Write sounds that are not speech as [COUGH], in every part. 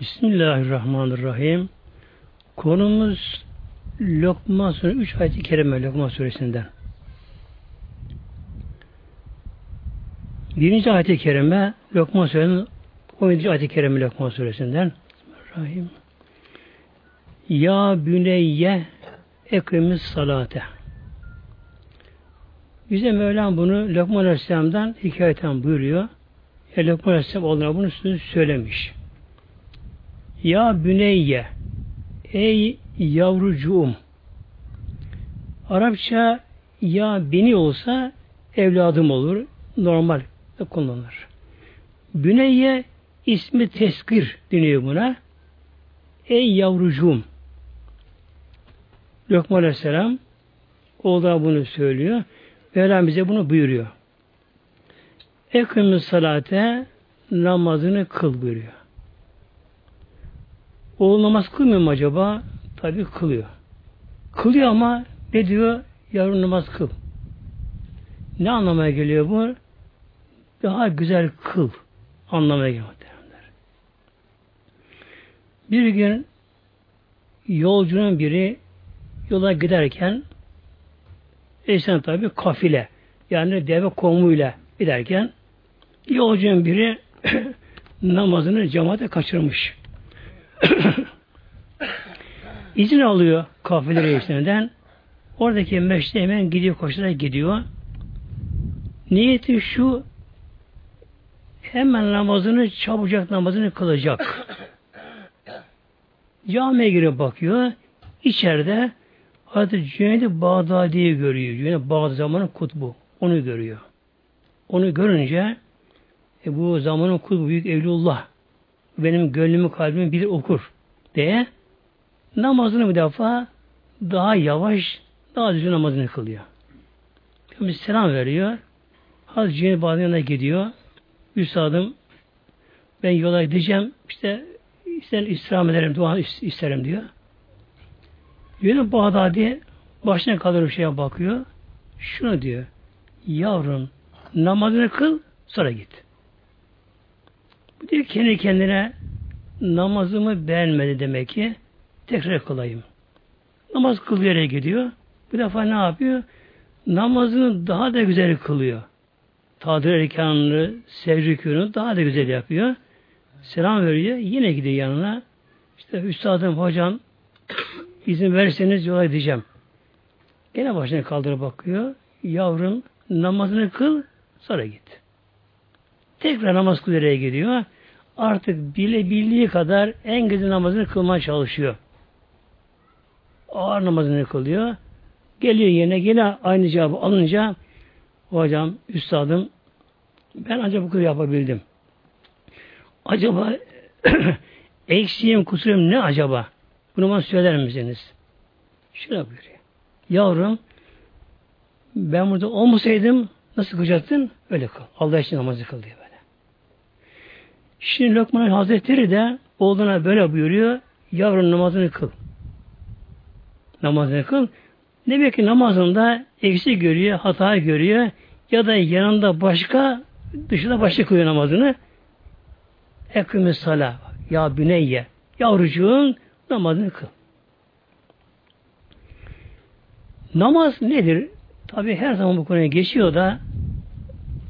Bismillahirrahmanirrahim. Konumuz Lokman Suresi 3 ayet-i kerime Lokman Suresi'nden. Birinci ayet-i kerime Lokman Suresi'nin 17. ayet-i kerime Lokman Suresi'nden. Bismillahirrahmanirrahim. Ya büneyye ekremiz salate. Bize Mevlam bunu Lokman Aleyhisselam'dan hikayeten buyuruyor. Ya Lokman Aleyhisselam oğluna bunu söylemiş. Ya büneyye ey yavrucuğum Arapça ya beni olsa evladım olur. Normal kullanılır. Büneyye ismi teskir deniyor buna. Ey yavrucuğum Lokman Aleyhisselam oğluna bunu söylüyor. Mevlam bize bunu buyuruyor. Ekrimü salate namazını kıl buyuruyor. Oğul namaz kılmıyor mu acaba? Tabi kılıyor. Kılıyor ama ne diyor? Yavrum namaz kıl. Ne anlamaya geliyor bu? Daha güzel kıl anlamaya geliyor. Bir gün yolcunun biri yola giderken Esen tabi kafile yani deve komuyla giderken yolcunun biri [CLEARS THROAT] namazını cemaate kaçırmış. [COUGHS] İzin alıyor kafile reislerinden. Oradaki meşte hemen gidiyor koşarak gidiyor. Niyeti şu hemen namazını çabucak namazını kılacak. [COUGHS] Camiye girip bakıyor. İçeride Hazreti Cüneyd-i Bağdadi'yi görüyor. Cüneyd Bağdadi zamanın kutbu. Onu görüyor. Onu görünce e, bu zamanın kutbu büyük Evlullah benim gönlümü kalbimi bir okur diye namazını bir defa daha yavaş daha düzgün namazını kılıyor. Bir selam veriyor. Hazreti Cüneyd Bağdadi'ne gidiyor. Üstadım ben yola gideceğim işte sen istirham ederim, dua isterim diyor. Yönü Bağdadi başına kalır şeye bakıyor. Şunu diyor. Yavrum namazını kıl sonra git. Bu diyor kendi kendine namazımı beğenmedi demek ki tekrar kılayım. Namaz kılıyor yere gidiyor. Bu defa ne yapıyor? Namazını daha da güzel kılıyor. Tadir erkanını, sevrikünü daha da güzel yapıyor. Selam veriyor. Yine gidiyor yanına. İşte üstadım, hocam [COUGHS] izin verirseniz yola gideceğim. Gene başına kaldırıp bakıyor. Yavrum namazını kıl sonra git. Tekrar namaz kılıyor gidiyor. Artık bile bildiği kadar en güzel namazını kılmaya çalışıyor. Ağır namazını kılıyor. Geliyor yine yine aynı cevabı alınca hocam, üstadım ben ancak bu kadar yapabildim. Acaba [CLEARS THROAT] eksiğim, kusurum ne acaba? Bunu bana söyler misiniz? Şuna buyuruyor. Yavrum ben burada olmasaydım nasıl kılacaktın? Öyle kıl. Allah için namazı kıl diye. Şimdi Lokman Hazretleri de oğluna böyle buyuruyor. Yavrum namazını kıl. Namazını kıl. Demek ki namazında eksik görüyor, hata görüyor ya da yanında başka dışında başka kılıyor namazını. Ekümü sala. Ya büneyye. Yavrucuğun namazını kıl. Namaz nedir? Tabi her zaman bu konuya geçiyor da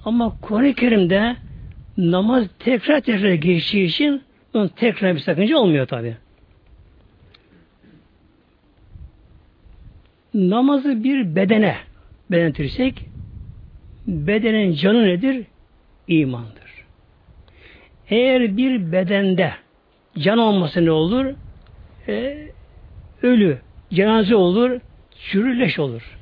ama Kur'an-ı Kerim'de namaz tekrar tekrar geçtiği için onun tekrar bir sakınca olmuyor tabi. Namazı bir bedene benetirsek bedenin canı nedir? İmandır. Eğer bir bedende can olması ne olur? E, ölü, cenaze olur, çürüleş olur.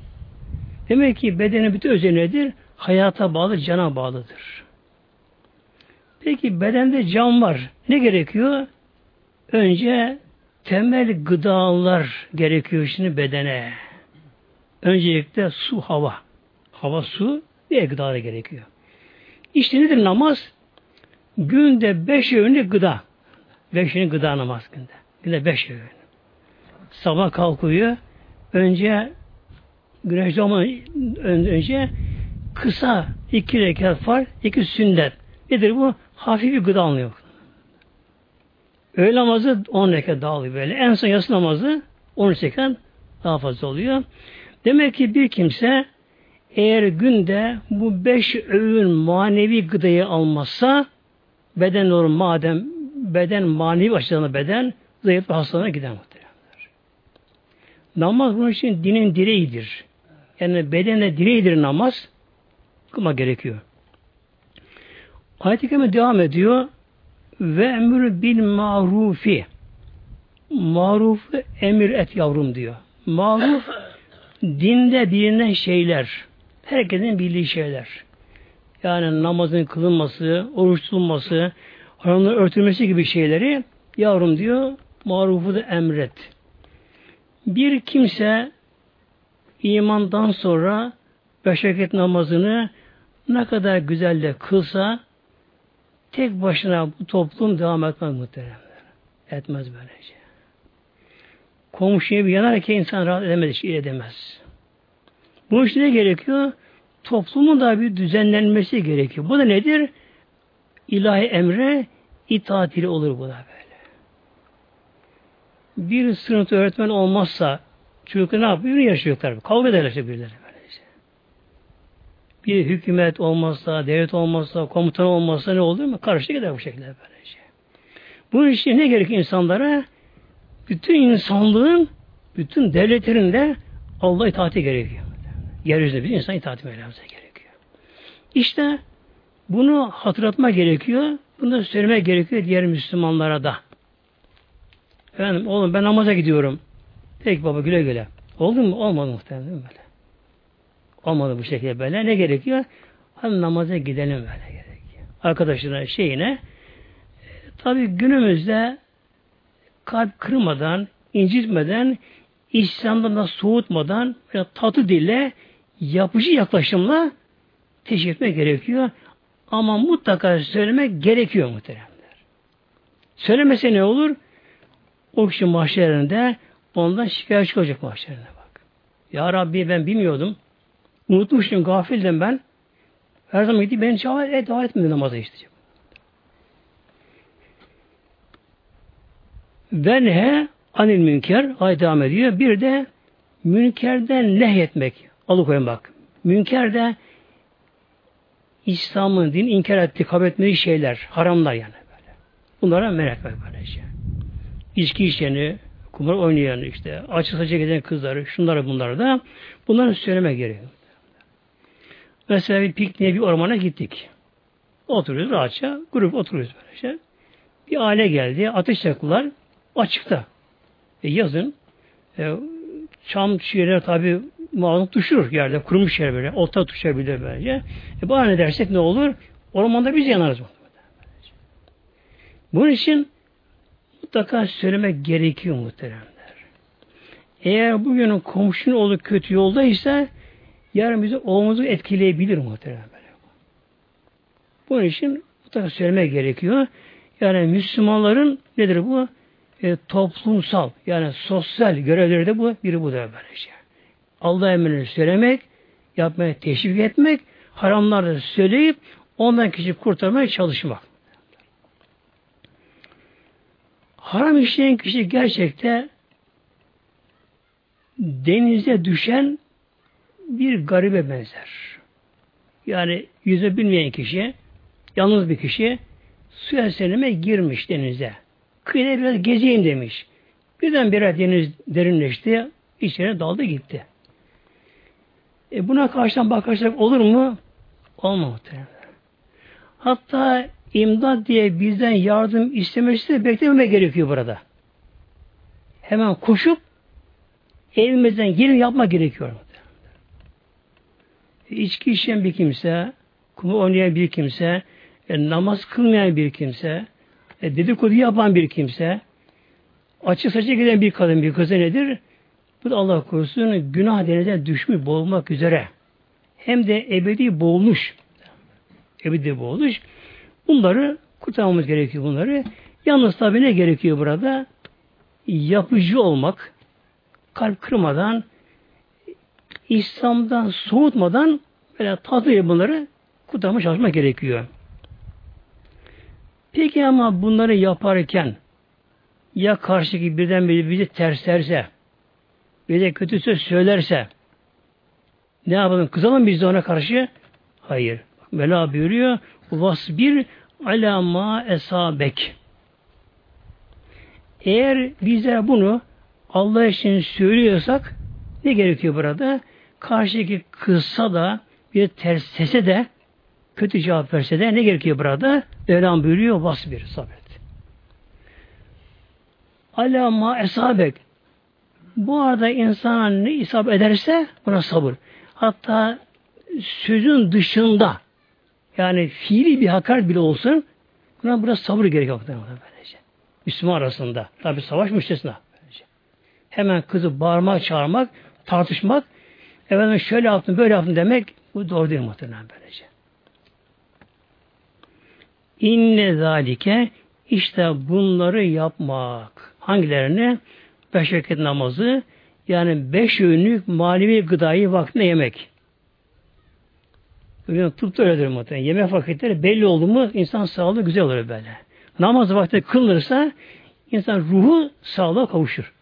Demek ki bedenin bütün özelliği nedir? Hayata bağlı, cana bağlıdır. Peki bedende can var. Ne gerekiyor? Önce temel gıdalar gerekiyor şimdi bedene. Öncelikle su, hava. Hava, su, diğer gıdalar gerekiyor. İşte nedir namaz? Günde beş öğünlü gıda. Beş öğünlü gıda namaz günde. Günde beş öğün. Sabah kalkıyor. Önce güneş doğmadan önce kısa iki rekat var, iki sünnet. Nedir bu? Hafif bir gıda alınıyor. Öğle namazı 10 rekat daha oluyor böyle. En son yatsı namazı 13 rekat daha fazla oluyor. Demek ki bir kimse eğer günde bu beş öğün manevi gıdayı almazsa beden olur madem beden manevi açıdan beden zayıf hastalığına gider muhteremler. Namaz bunun için dinin direğidir. Yani bedenle direğidir namaz. Kılma gerekiyor. Ayet-i Kerime devam ediyor. Ve emir bil marufi. Maruf emir et yavrum diyor. Maruf dinde bilinen şeyler. Herkesin bildiği şeyler. Yani namazın kılınması, oruç tutulması, haramların örtülmesi gibi şeyleri yavrum diyor, marufu da emret. Bir kimse imandan sonra beş namazını ne kadar güzel de kılsa tek başına bu toplum devam etmez muhteremler. Etmez böylece. Komşuya bir yanarken insan rahat edemez, şey edemez. Bu işte ne gerekiyor? Toplumun da bir düzenlenmesi gerekiyor. Bu da nedir? İlahi emre itaat ile olur bu da böyle. Bir sınıfta öğretmen olmazsa çocuklar ne yapıyor? Yaşıyorlar. Kavga ederler işte birileri. Bir hükümet olmazsa, devlet olmazsa, komutan olmazsa ne olur mu? Karışık gider bu şekilde böylece. Bunun için ne gerekiyor insanlara? Bütün insanlığın, bütün devletlerin de Allah itaati gerekiyor. Yeryüzünde bir insan itaat etmemize gerekiyor. İşte bunu hatırlatma gerekiyor. Bunu söylemek gerekiyor diğer Müslümanlara da. Efendim oğlum ben namaza gidiyorum. Peki baba güle güle. Oldu mu? Olmadı muhtemelen böyle. Olmadı bu şekilde böyle. Ne gerekiyor? Hadi namaza gidelim böyle gerekiyor. Arkadaşına şeyine tabi günümüzde kalp kırmadan, incitmeden, İslam'dan da soğutmadan böyle tatlı dille yapıcı yaklaşımla teşvik etmek gerekiyor. Ama mutlaka söylemek gerekiyor muhteremler. Söylemese ne olur? O kişi mahşerinde ondan şikayetçi olacak mahşerine bak. Ya Rabbi ben bilmiyordum. Unutmuştum, gafildim ben. Her zaman gitti beni çağır, et, davet etmedi namaza işte. Venhe anil münker ayet devam ediyor. Bir de münkerden nehyetmek. Alıkoyun bak. Münker de İslam'ın din inkar etti, kabul etmediği şeyler, haramlar yani böyle. Bunlara merak etmek böylece. İçki içeni, kumar oynayan işte, açı saçı giden kızları, şunları bunları da bunları söyleme gerekiyor. Mesela bir pikniğe bir ormana gittik. Oturuyoruz rahatça, grup oturuyoruz böylece. Bir aile geldi, ateş yaktılar, açıkta. E yazın, e, çam şeyler tabi malum düşürür yerde. Kurumuş yer böyle. Olta düşebilir böylece. E bana ne dersek ne olur? Ormanda biz yanarız. Bunun için mutlaka söylemek gerekiyor muhteremler. Eğer bugünün komşunun oğlu kötü yolda ise yarın bizi oğlumuzu etkileyebilir muhteremler. Bunun için mutlaka söylemek gerekiyor. Yani Müslümanların nedir bu? E, toplumsal yani sosyal görevleri de bu biri bu da böylece. Allah emrini söylemek, yapmaya teşvik etmek, haramları söyleyip ondan kişi kurtarmaya çalışmak. Haram işleyen kişi gerçekte denize düşen bir garibe benzer. Yani yüze bilmeyen kişi, yalnız bir kişi suya seneme girmiş denize. Kıyıda biraz gezeyim demiş. Birden bir deniz derinleşti, içine daldı gitti. E buna karşıdan bakarsak olur mu? Olmaz. Hatta imdat diye bizden yardım istemesi de beklememe gerekiyor burada. Hemen koşup elimizden yerini yapma gerekiyor. İçki içen bir kimse, kumu oynayan bir kimse, e, namaz kılmayan bir kimse, e, dedikodu yapan bir kimse, açık saçı giden bir kadın, bir kız nedir? Bu da Allah korusun günah denize düşmüş, boğulmak üzere. Hem de ebedi boğulmuş. Ebedi boğulmuş. Bunları kurtarmamız gerekiyor bunları. Yalnız tabi ne gerekiyor burada? Yapıcı olmak, kalp kırmadan, İslam'dan soğutmadan böyle tatlı bunları kurtarma çalışmak gerekiyor. Peki ama bunları yaparken ya karşıki birden biri bizi terslerse, bir de kötü söz söylerse, ne yapalım? Kızalım biz de ona karşı? Hayır. Mela buyuruyor. Vasbir ala ma esabek. Eğer bize bunu Allah için söylüyorsak ne gerekiyor burada? Karşıdaki kızsa da bir ters sese de kötü cevap verse de ne gerekiyor burada? Mevlam buyuruyor vasbir sabret. Ala ma esabek. Bu arada insana ne isap ederse buna sabır. Hatta sözün dışında yani fiili bir hakaret bile olsun buna biraz sabır gerekiyor. Böylece. Müslüman arasında. Tabi savaş müstesna. Hemen kızı bağırmak, çağırmak, tartışmak efendim şöyle yaptım, böyle yaptım demek bu doğru değil muhtemelen böylece. İnne zalike işte bunları yapmak. Hangilerini? Beş vakit namazı yani beş öğünlük manevi gıdayı vaktinde yemek. Bugün tıpta öyledir muhtemelen. Yemek vakitleri belli oldu mu insan sağlığı güzel olur böyle. Namaz vakti kılınırsa insan ruhu sağlığa kavuşur.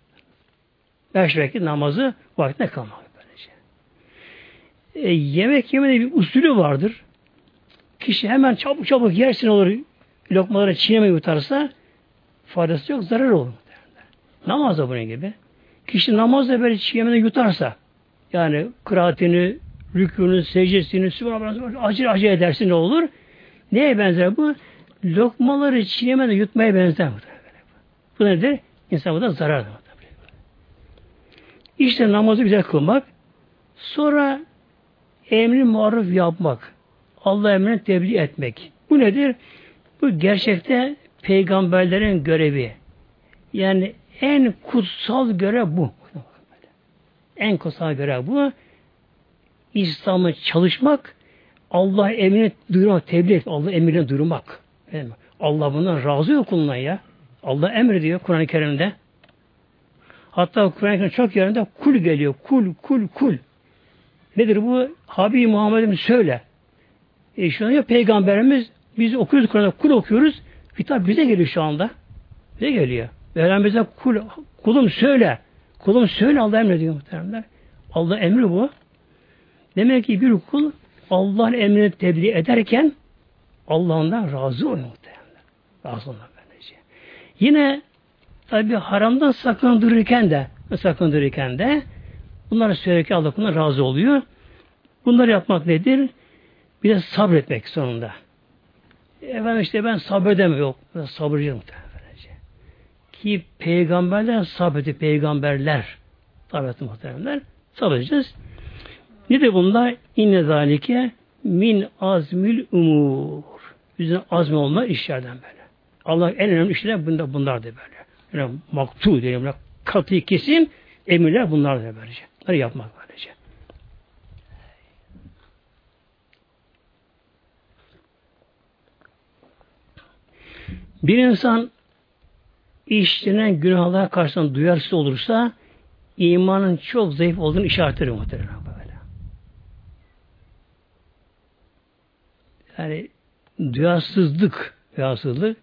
Beş vakit namazı vaktine kalmak. E, yemek yemede bir usulü vardır. Kişi hemen çabuk çabuk yersin olur lokmaları çiğnemeyi yutarsa faydası yok, zarar olur. Namaz da bunun gibi. Kişi namazda böyle çiğnemeden yutarsa yani kıraatini, rükûnü, secdesini, sübhanallah, acı acı edersin ne olur? Neye benzer bu? Lokmaları çiğnemeden yutmaya benzer. Bu nedir? İnsan bu da zarar. İşte namazı güzel kılmak, sonra emri maruf yapmak, Allah emrini tebliğ etmek. Bu nedir? Bu gerçekte peygamberlerin görevi. Yani en kutsal görev bu. En kutsal görev bu. İslam'ı çalışmak, Allah emrini duyurmak, tebliğ etmek, Allah emrini duyurmak. Allah bundan razı yok kuluna ya. Allah emrediyor Kur'an-ı Kerim'de. Hatta Kur'an-ı Kerim çok yerinde kul geliyor. Kul, kul, kul. Nedir bu? Habib Muhammed'im söyle. E şu an ya peygamberimiz biz okuyoruz Kur'an'da kul okuyoruz. Hitap bize geliyor şu anda. Bize geliyor. Mevlam bize kul, kulum söyle. Kulum söyle Allah emrediyor muhteremler. Allah emri bu. Demek ki bir kul Allah'ın emrini tebliğ ederken Allah'ından razı oluyor muhteremler. Razı oluyor böylece. Yine tabi haramdan sakındırırken de sakındırırken de bunları söylerken Allah bundan razı oluyor. Bunları yapmak nedir? Bir de sabretmek sonunda. Efendim işte ben sabredemem. Yok. Sabırcıyım muhtemelence. Ki peygamberler sabreti peygamberler sabretti muhteremler. Sabredeceğiz. Ne de bunlar? İnne zalike min azmil umur. Bizim azmi olma işlerden böyle. Allah en önemli işler bunlar da böyle. Yani maktu diyelim. Katı kesin emirler bunlar da böylece. Bunları yapmak böylece. Bir insan işlenen günahlara karşısında duyarsız olursa imanın çok zayıf olduğunu işaretleri muhtemelen böyle. Yani duyarsızlık, duyarsızlık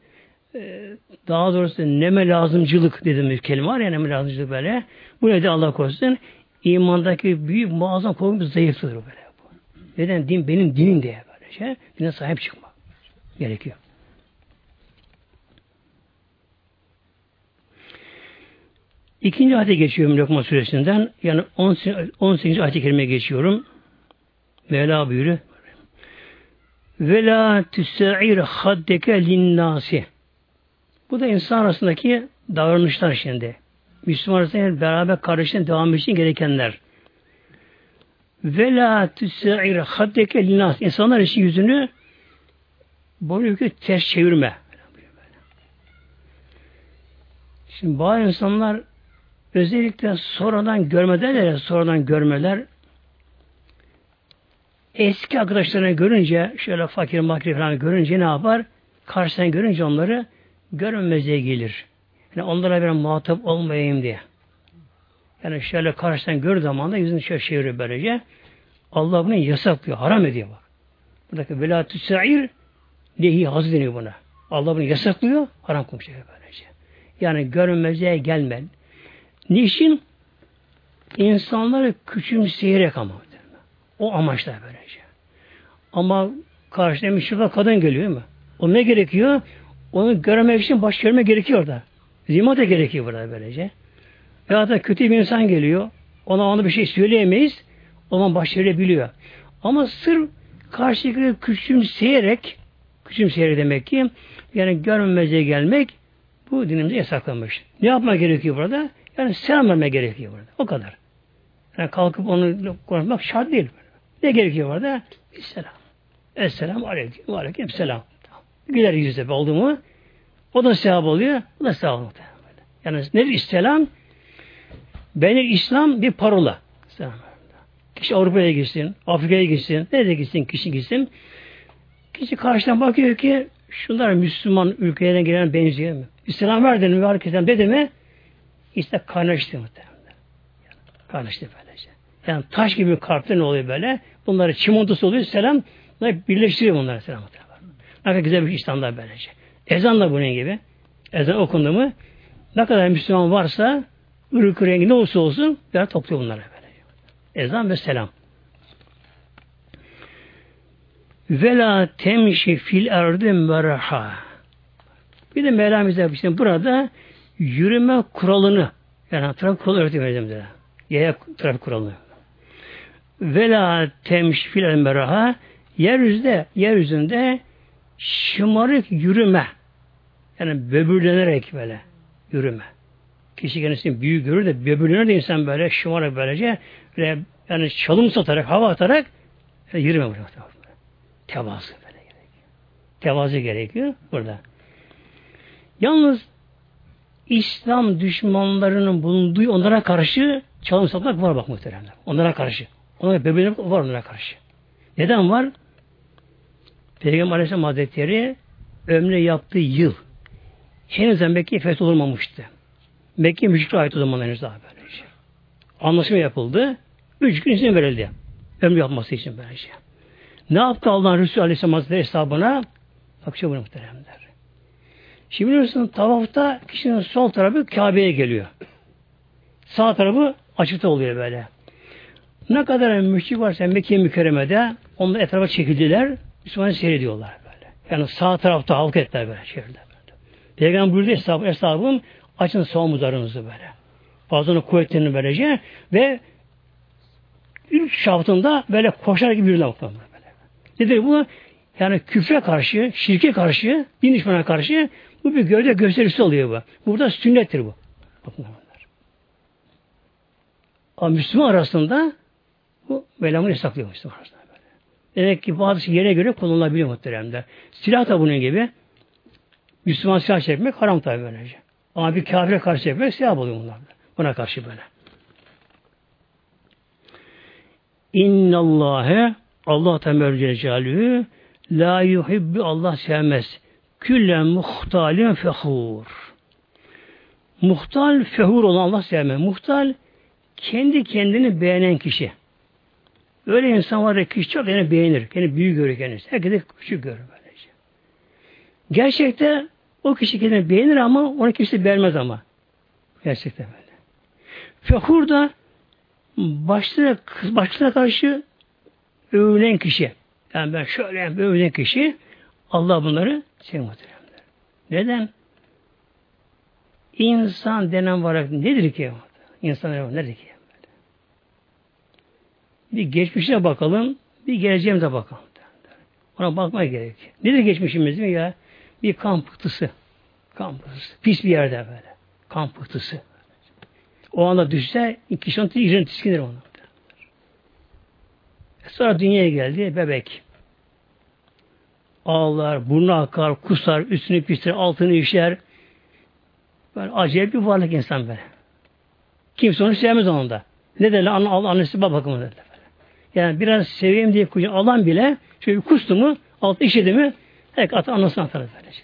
e, daha doğrusu neme lazımcılık dediğimiz kelime var ya neme lazımcılık böyle. Bu nedir Allah korusun? İmandaki büyük muazzam korkumuz zayıftır böyle. Neden? Din benim dinim diye böyle şey. Dine sahip çıkmak gerekiyor. İkinci ayete geçiyorum Lokman suresinden. Yani 18. ayet-i kerime geçiyorum. Mevla buyuruyor. Ve la tüse'ir haddeke linnâsi. Bu da insan arasındaki davranışlar şimdi. Müslüman arasında beraber kardeşliğin devam için gerekenler. Ve la tüse'ir haddeke linnâsi. İnsanlar için yüzünü boynu ters çevirme. Şimdi bazı insanlar Özellikle sonradan görmeden de sonradan görmeler eski arkadaşlarını görünce şöyle fakir makir falan görünce ne yapar? Karşıdan görünce onları görmemezliğe gelir. Yani onlara bir muhatap olmayayım diye. Yani şöyle karşıdan gör zaman da yüzünü şöyle çevirir böylece. Allah bunu yasaklıyor, haram ediyor bak. Buradaki velatü sa'ir lehi hazı deniyor buna. Allah bunu yasaklıyor, haram komşuyor böylece. Yani görünmezliğe gelme. Niçin? İnsanları küçümseyerek ama. O amaçla böylece. Ama karşıda bir şurada kadın geliyor mi? O ne gerekiyor? Onu görmek için baş görme gerekiyor da. Zimat da gerekiyor burada böylece. Ya da kötü bir insan geliyor. Ona onu bir şey söyleyemeyiz. O zaman baş biliyor. Ama sırf karşıdaki küçümseyerek küçümseyerek demek ki yani görmemezliğe gelmek bu dinimize yasaklanmış. Ne yapmak gerekiyor burada? Yani selam vermek gerekiyor burada. O kadar. Yani kalkıp onu konuşmak şart değil. Ne gerekiyor burada? Selam. Esselamu aleyküm. Aleyküm selam. Güler yüzle oldu mu o da sevap oluyor. O da sevap oluyor. Yani nedir selam? Benim İslam bir parola. Kişi Avrupa'ya gitsin, Afrika'ya gitsin, nerede gitsin, kişi gitsin. Kişi karşıdan bakıyor ki şunlar Müslüman ülkelerine gelen benziyor mu? İslam verdin mi, herkesten dedi mi? İşte kaynaştı muhtemelen. Yani, kaynaştı böylece. Yani taş gibi kalpte ne oluyor böyle? Bunları çimontosu oluyor, selam. Bunları birleştiriyor bunları selam. Ne kadar güzel bir İslam'da böylece. Ezan da bunun gibi. Ezan okundu mu ne kadar Müslüman varsa ırk rengi ne olursa olsun bir topluyor bunları. Ezan ve selam. Vela temşi fil erdi meraha. Bir de Mevlamız işte burada yürüme kuralını yani trafik kuralı öğretiyor Mevlamız'a. Yaya trafik kuralını. Vela temşi fil erdi meraha yeryüzünde, yeryüzünde şımarık yürüme. Yani böbürlenerek böyle yürüme. Kişi kendisini büyük görür de böbürlenir de insan böyle şımarık böylece böyle, yani çalım satarak, hava atarak yani yürüme burada. Tevazu böyle gerekiyor. Tevazu gerekiyor burada. Yalnız İslam düşmanlarının bulunduğu onlara karşı çalım satmak var bak muhteremler. Onlara karşı. Onlara böbürlenmek var onlara karşı. Neden var? Peygamber Aleyhisselam Hazretleri ömrü yaptığı yıl henüz Mekke fetholunmamıştı. Mekke müşrikler ait o zaman henüz daha böylece. Anlaşma yapıldı. Üç gün izin verildi. Ömrü yapması için böylece. Ne yaptı Allah'ın Resulü Aleyhisselam Hazretleri hesabına? Bak şu bunu muhteremler. Şimdi biliyorsun tavafta kişinin sol tarafı Kabe'ye geliyor. Sağ tarafı açıkta oluyor böyle. Ne kadar müşrik varsa Mekke mükerremede onlar etrafa çekildiler. Müslümanı seyrediyorlar böyle. Yani sağ tarafta halk ettiler böyle şehirde. Böyle. Peygamber buyurdu hesabı, hesabım açın sağ omuzlarınızı böyle. Fazlının kuvvetlerini böylece ve üç şaftında böyle koşar gibi yürüdüler böyle. Nedir bu? Yani küfre karşı, şirke karşı, din düşmana karşı bu bir gövde gösterisi oluyor bu. Burada sünnettir bu. Bakın. Ama Müslüman arasında bu velamını yasaklıyor Müslüman arasında. Demek ki bazı yere göre kullanılabiliyor muhteremde. Silah da bunun gibi. Müslüman silah çekmek haram tabi böylece. Ama bir kafire karşı çekmek silah oluyor bunlar. Buna karşı böyle. İnnallâhe Allah Teala Celaluhu la yuhibbu Allah sevmez. Küllen muhtalin fehur. Muhtal fehur olan Allah sevmez. Muhtal kendi kendini beğenen kişi. Öyle insan var ki çok yani beğenir. Kendi büyük görür kendisi. Herkese küçük görür böylece. Gerçekte o kişi kendini beğenir ama onu kimse beğenmez ama. Gerçekten böyle. Fekur da başlara, başlara karşı övülen kişi. Yani ben şöyle övülen kişi Allah bunları sevmez. Neden? İnsan denen var nedir ki? İnsan denen nedir ki? Bir geçmişe bakalım, bir geleceğimize bakalım. Ona bakmaya gerek. Nedir geçmişimiz mi ya? Bir kan pıhtısı. Kan pıhtısı. Pis bir yerde böyle. Kan pıhtısı. O anda düşse kişi onun iğrenç tiskinir onu. Sonra dünyaya geldi bebek. Ağlar, burnu akar, kusar, üstünü pisler, altını işler. Böyle acayip bir varlık insan böyle. Kimse onu sevmez onda. Ne derler? Anne, annesi baba bakımı derler. Yani biraz seveyim diye kucağına alan bile şöyle kustu mu, alt işedi mi hep atı anasını atar böylece.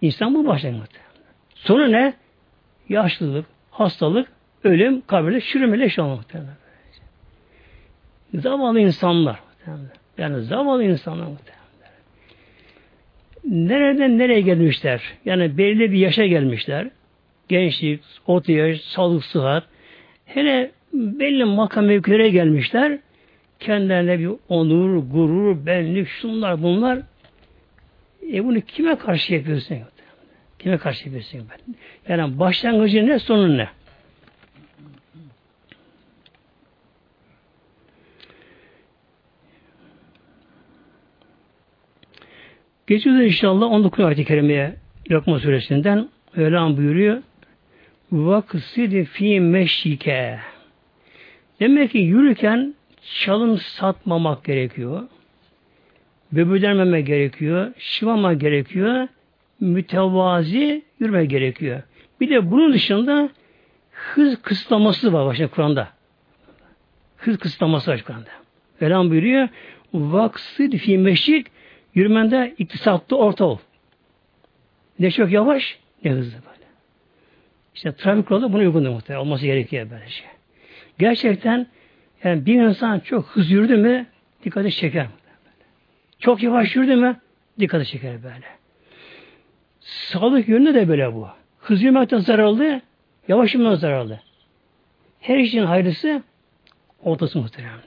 İnsan bu başlangıç. Sonra ne? Yaşlılık, hastalık, ölüm, kabirde çürüme, leş olma muhtemelen. Zavallı insanlar. Yani zavallı insanlar muhtemelen. nereden nereye gelmişler? Yani belli bir yaşa gelmişler. Gençlik, orta yaş, sağlık, sıhhat. Hele belli makam mevkilere gelmişler. Kendilerine bir onur, gurur, benlik, şunlar bunlar. E bunu kime karşı yapıyorsun? Kime karşı yapıyorsun ben? Yani başlangıcı ne, sonu ne? Geçiyoruz inşallah 19 ayet-i kerimeye Lokma suresinden Mevlam buyuruyor. Vaksidi fi meşike. Demek ki yürürken çalım satmamak gerekiyor. Böbürlenmemek gerekiyor. Şımamak gerekiyor. Mütevazi yürüme gerekiyor. Bir de bunun dışında hız kısıtlaması var başta Kur'an'da. Hız kısıtlaması var Kur'an'da. Velan buyuruyor. Vaksid fi meşik Yürümende iktisatlı orta ol. Ne çok yavaş ne hızlı böyle. İşte trafik kuralı buna uygundur muhtemelen. Olması gerekiyor böyle şey. Gerçekten yani bir insan çok hızlı yürüdü mü dikkati çeker. Çok yavaş yürüdü mü dikkati çeker böyle. Sağlık yönünde de böyle bu. Hız yürümekten zararlı, yavaş yürümekten zararlı. Her işin hayırlısı ortası muhtemelen.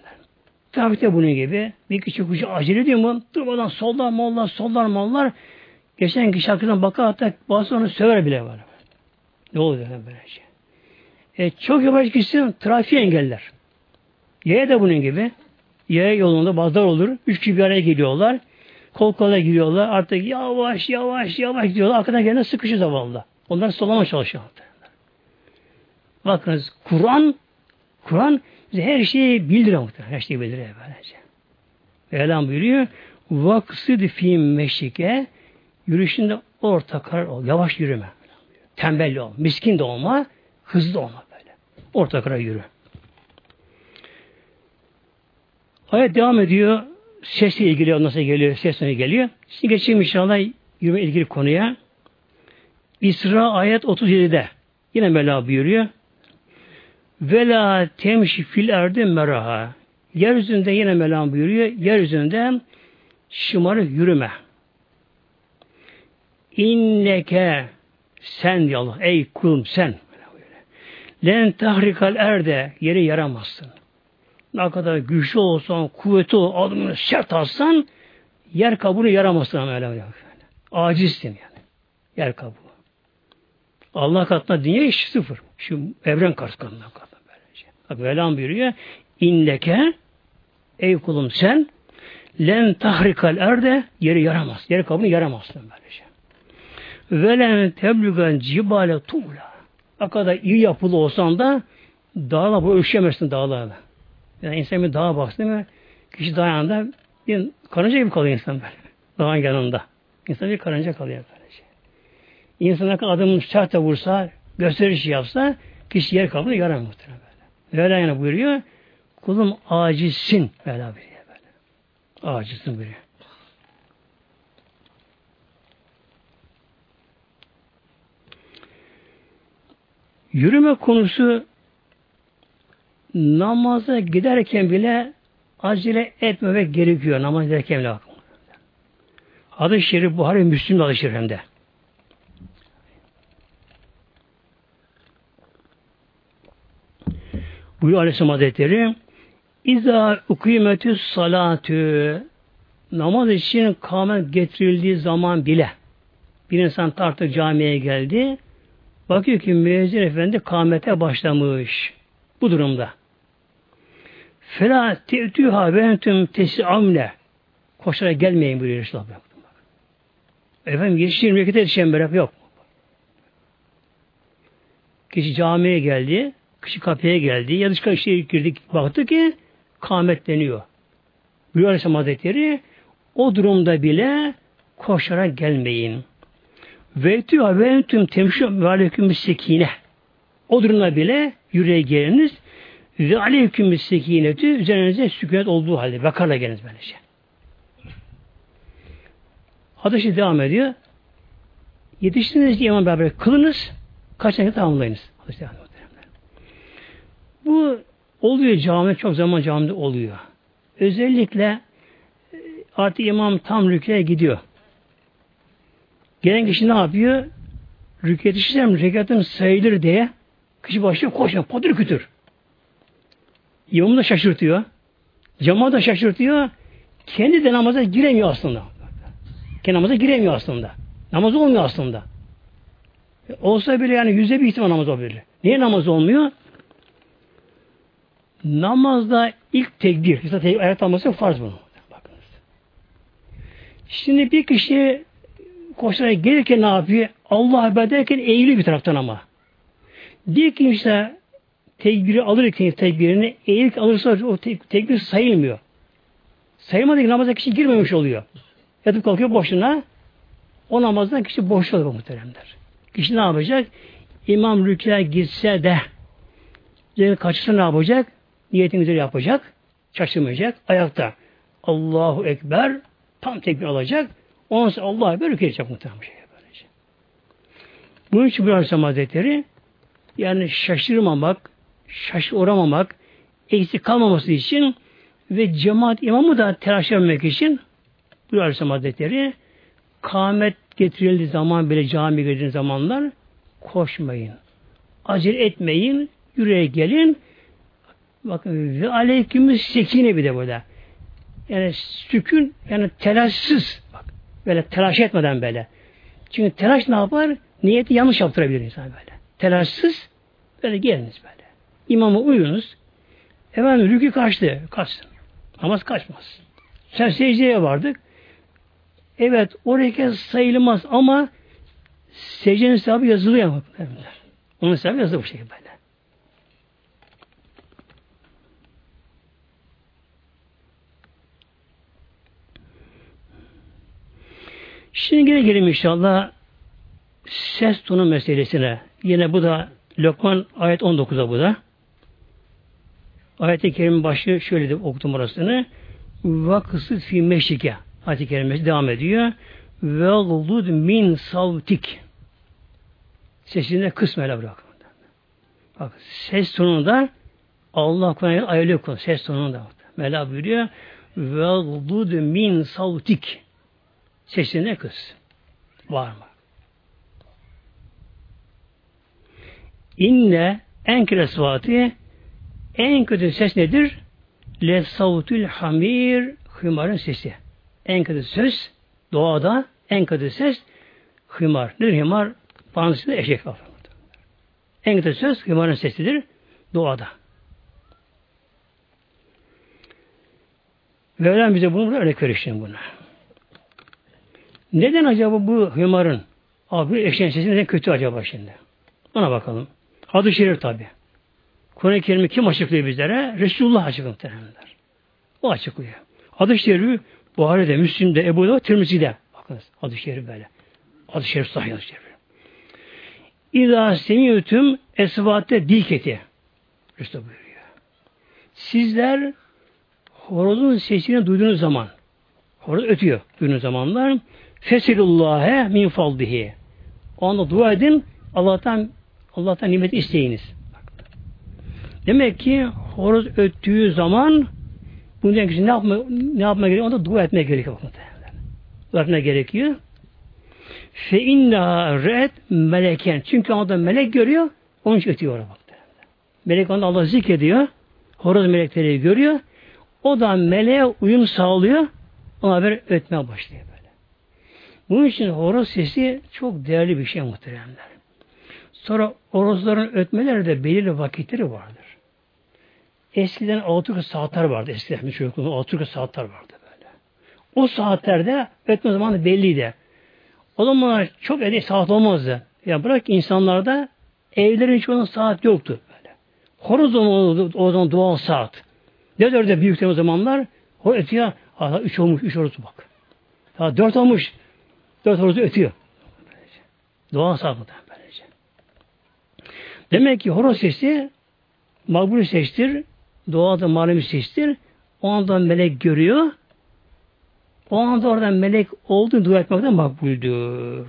Trafikte bunun gibi. Bir kişi kuşu acele ediyor mu? Durmadan sollar mollar, sollar mollar. Geçen kişi hakkında bakar hatta bazı onu söver bile var. Ne oluyor böyle şey? E, çok yavaş kişi trafiği engeller. Yaya da bunun gibi. Yaya yolunda bazılar olur. Üç kişi bir araya geliyorlar. Kol kola giriyorlar. Artık yavaş yavaş yavaş gidiyorlar. Arkadan gelene sıkışır zavallı. Onlar solama çalışıyor. Bakınız Kur'an Kur'an bize her şeyi bildiriyor muhtemelen. Her şeyi bildiriyor böylece. Mevlam buyuruyor. Vaksid fi meşike yürüyüşünde orta karar ol. Yavaş yürüme. Tembel ol. Miskin de olma. Hızlı olma böyle. Orta karar yürü. Ayet devam ediyor. Sesle ilgili nasıl geliyor? Sesle geliyor. Şimdi geçeyim inşallah yürüme ilgili konuya. İsra ayet 37'de yine Mevla buyuruyor. Vela temşi fil erdi meraha. Yeryüzünde yine Mevlam buyuruyor. Yeryüzünde şımarık yürüme. İnneke sen diyor Allah. Ey kulum sen. Len tahrikal erde yeri yaramazsın. Ne kadar güçlü olsan, kuvvetli ol, adımını sert alsan yer kabuğunu yaramazsın Mevlam. Acizsin yani. Yer kabuğu. Allah katında dünya iş sıfır. Şu evren karşısında. Bak Mevlam buyuruyor. İnneke ey kulum sen len tahrikal erde yeri yaramaz. Yeri kabını yaramazsın böylece. Ve len cibale tuğla. Ne kadar iyi yapılı olsan da dağla bu ölçemezsin dağlarla. Yani insan bir dağa baksın mı kişi dağ yanında bir karınca gibi kalıyor insan böyle. Dağın yanında. İnsan bir karınca kalıyor böylece. İnsan ne kadar adımını sert vursa, gösteriş yapsa kişi yer kabını yaramaz muhtemelen. Mevla yani buyuruyor. Kulum acizsin. Mevla buyuruyor böyle. Acizsin buyuruyor. Yürüme konusu namaza giderken bile acele etmemek gerekiyor namaz giderken bile. Adı şerif Buhari Müslüm adı şerif hem de. Buyuruyor Aleyhisselam Hazretleri İza ukümetü salatü namaz için kâmet getirildiği zaman bile bir insan tartı camiye geldi bakıyor ki müezzin efendi kâmete başlamış. Bu durumda. Fela te'tüha ve entüm tes'amne koşarak gelmeyin buyuruyor Resulullah. Efendim yetişir memlekete yetişen böyle yok. Kişi camiye geldi, Kişi kapıya geldi. Ya dışarı işte girdik baktı ki kâmet deniyor. Buyuruyor Aleyhisselam Hazretleri o durumda bile koşarak gelmeyin. Ve entüm temşu ve aleyküm sekine. O durumda bile yüreğe geliniz ve aleyküm sekinetü üzerinize sükunet olduğu halde bakarla geliniz böylece. Hadisi devam ediyor. Yetiştiğiniz imam beraber kılınız, kaç tane tamamlayınız. Ediyor. Bu oluyor camide, çok zaman camide oluyor. Özellikle e, artık imam tam rüküye gidiyor. Gelen kişi ne yapıyor? Rükû yetişirsem rekatım sayılır diye kişi başlıyor koşuyor. Patır kütür. İmamı da şaşırtıyor. Cemaat da şaşırtıyor. Kendi de namaza giremiyor aslında. Kendi namaza giremiyor aslında. Namaz olmuyor aslında. Olsa bile yani yüzde bir ihtimal namaz olabilir. Niye namaz olmuyor? Namazda ilk tekbir, işte tek, ayet alması farz bunu. Bakınız. Şimdi bir kişi koşarak gelirken ne yapıyor? Allah haber derken eğiliyor bir taraftan ama. Diğer kimse tekbiri alırken tekbirini eğilik alırsa o tek, tekbir sayılmıyor. Sayılmadığı namaza kişi girmemiş oluyor. Yatıp kalkıyor boşuna. O namazdan kişi boş oluyor muhteremler. Kişi ne yapacak? İmam rüküye gitse de yani kaçırsa ne yapacak? Niyetini güzel yapacak. Şaşırmayacak. Ayakta. Allahu Ekber tam tekbir alacak. Ondan sonra Allah'a rüküye edecek muhtemelen. Şey böylece. Bunun için Aleyhisselam Hazretleri yani şaşırmamak, şaş oramamak, eksik kalmaması için ve cemaat imamı da telaş etmek için bu Aleyhisselam Hazretleri kâmet getirildiği zaman bile cami girdiğiniz zamanlar koşmayın. Acele etmeyin. Yüreğe gelin. Bakın ve aleykümüs sekine bir de burada. Yani sükun yani telaşsız. Bak, böyle telaş etmeden böyle. Çünkü telaş ne yapar? Niyeti yanlış yaptırabilir insan böyle. Telaşsız böyle geliniz böyle. İmama uyunuz. Efendim rükü kaçtı. Kaçsın. Namaz kaçmaz. Sen secdeye vardık. Evet o rekat sayılmaz ama secdenin hesabı yazılıyor ama. Onun hesabı yazılıyor bu şekilde. Şimdi gene gelelim inşallah ses tonu meselesine. Yine bu da Lokman ayet 19'a bu da. Ayet-i Kerim başı şöyle de okudum orasını. Vakısı fi meşike. Ayet-i Kerimesi devam ediyor. Ve gulud min savtik. Sesinde kısmıyla bırak. Bak ses tonunda Allah Kur'an'ı ayarlıyor konu. Ses tonunda. Mela buyuruyor. Ve gulud min savtik. Sesine kız. Var mı? İnne en kire en kötü ses nedir? Le savtul hamir hımarın sesi. En kötü söz doğada en kötü ses hımar. Nedir hımar? Pansında eşek var. En kötü söz hımarın sesidir doğada. Mevlam bize bunu örnek verir şimdi buna. Neden acaba bu hımarın abi eşeğin sesi neden kötü acaba şimdi? Ona bakalım. Adı şerif tabi. Kur'an-ı Kerim'i kim açıklıyor bizlere? Resulullah açıklıyor muhtemelenler. O açıklıyor. Adı şerifi Buhari'de, Müslim'de, Ebu'da, Tirmizi'de. Bakınız adı şerif böyle. Adı şerif sahih adı şerif. İzâ semiyütüm esvâtte dilketi. Resulullah buyuruyor. Sizler horozun sesini duyduğunuz zaman horoz ötüyor duyduğunuz zamanlar fesilullâhe min faldihi. O anda dua edin Allah'tan Allah'tan nimet isteyiniz. Demek ki horoz öttüğü zaman bunun kişi ne yapma ne yapma gerekiyor? Onda dua etmeye gerekiyor. Dua etmeye gerekiyor. Fe inna re'et meleken. Çünkü onda melek görüyor. Onun için ötüyor orada. Melek onda Allah zikrediyor. Horoz melekleri görüyor. O da meleğe uyum sağlıyor. Ona bir ötmeye başlıyor böyle. Bunun için horoz sesi çok değerli bir şey muhteremler. Sonra orozların ötmeleri de belirli vakitleri vardır. Eskiden Alaturka saatler vardı. Eskiden çocukluğunda Alaturka saatler vardı böyle. O saatlerde ötme zamanı belliydi. O zaman çok ede saat olmazdı. Ya bırak insanlarda evlerin çoğunun saat yoktu böyle. Horoz o zaman doğal saat. Ne dörde büyükten o zamanlar? O ötüyor. Hala üç olmuş, üç horoz bak. Daha dört olmuş. Dört horoz ötüyor. Doğal saat bu da. Demek ki horoz sesi makbul sestir. Doğada manevi sestir. O anda melek görüyor. O anda oradan melek olduğunu dua etmek de makbuldür.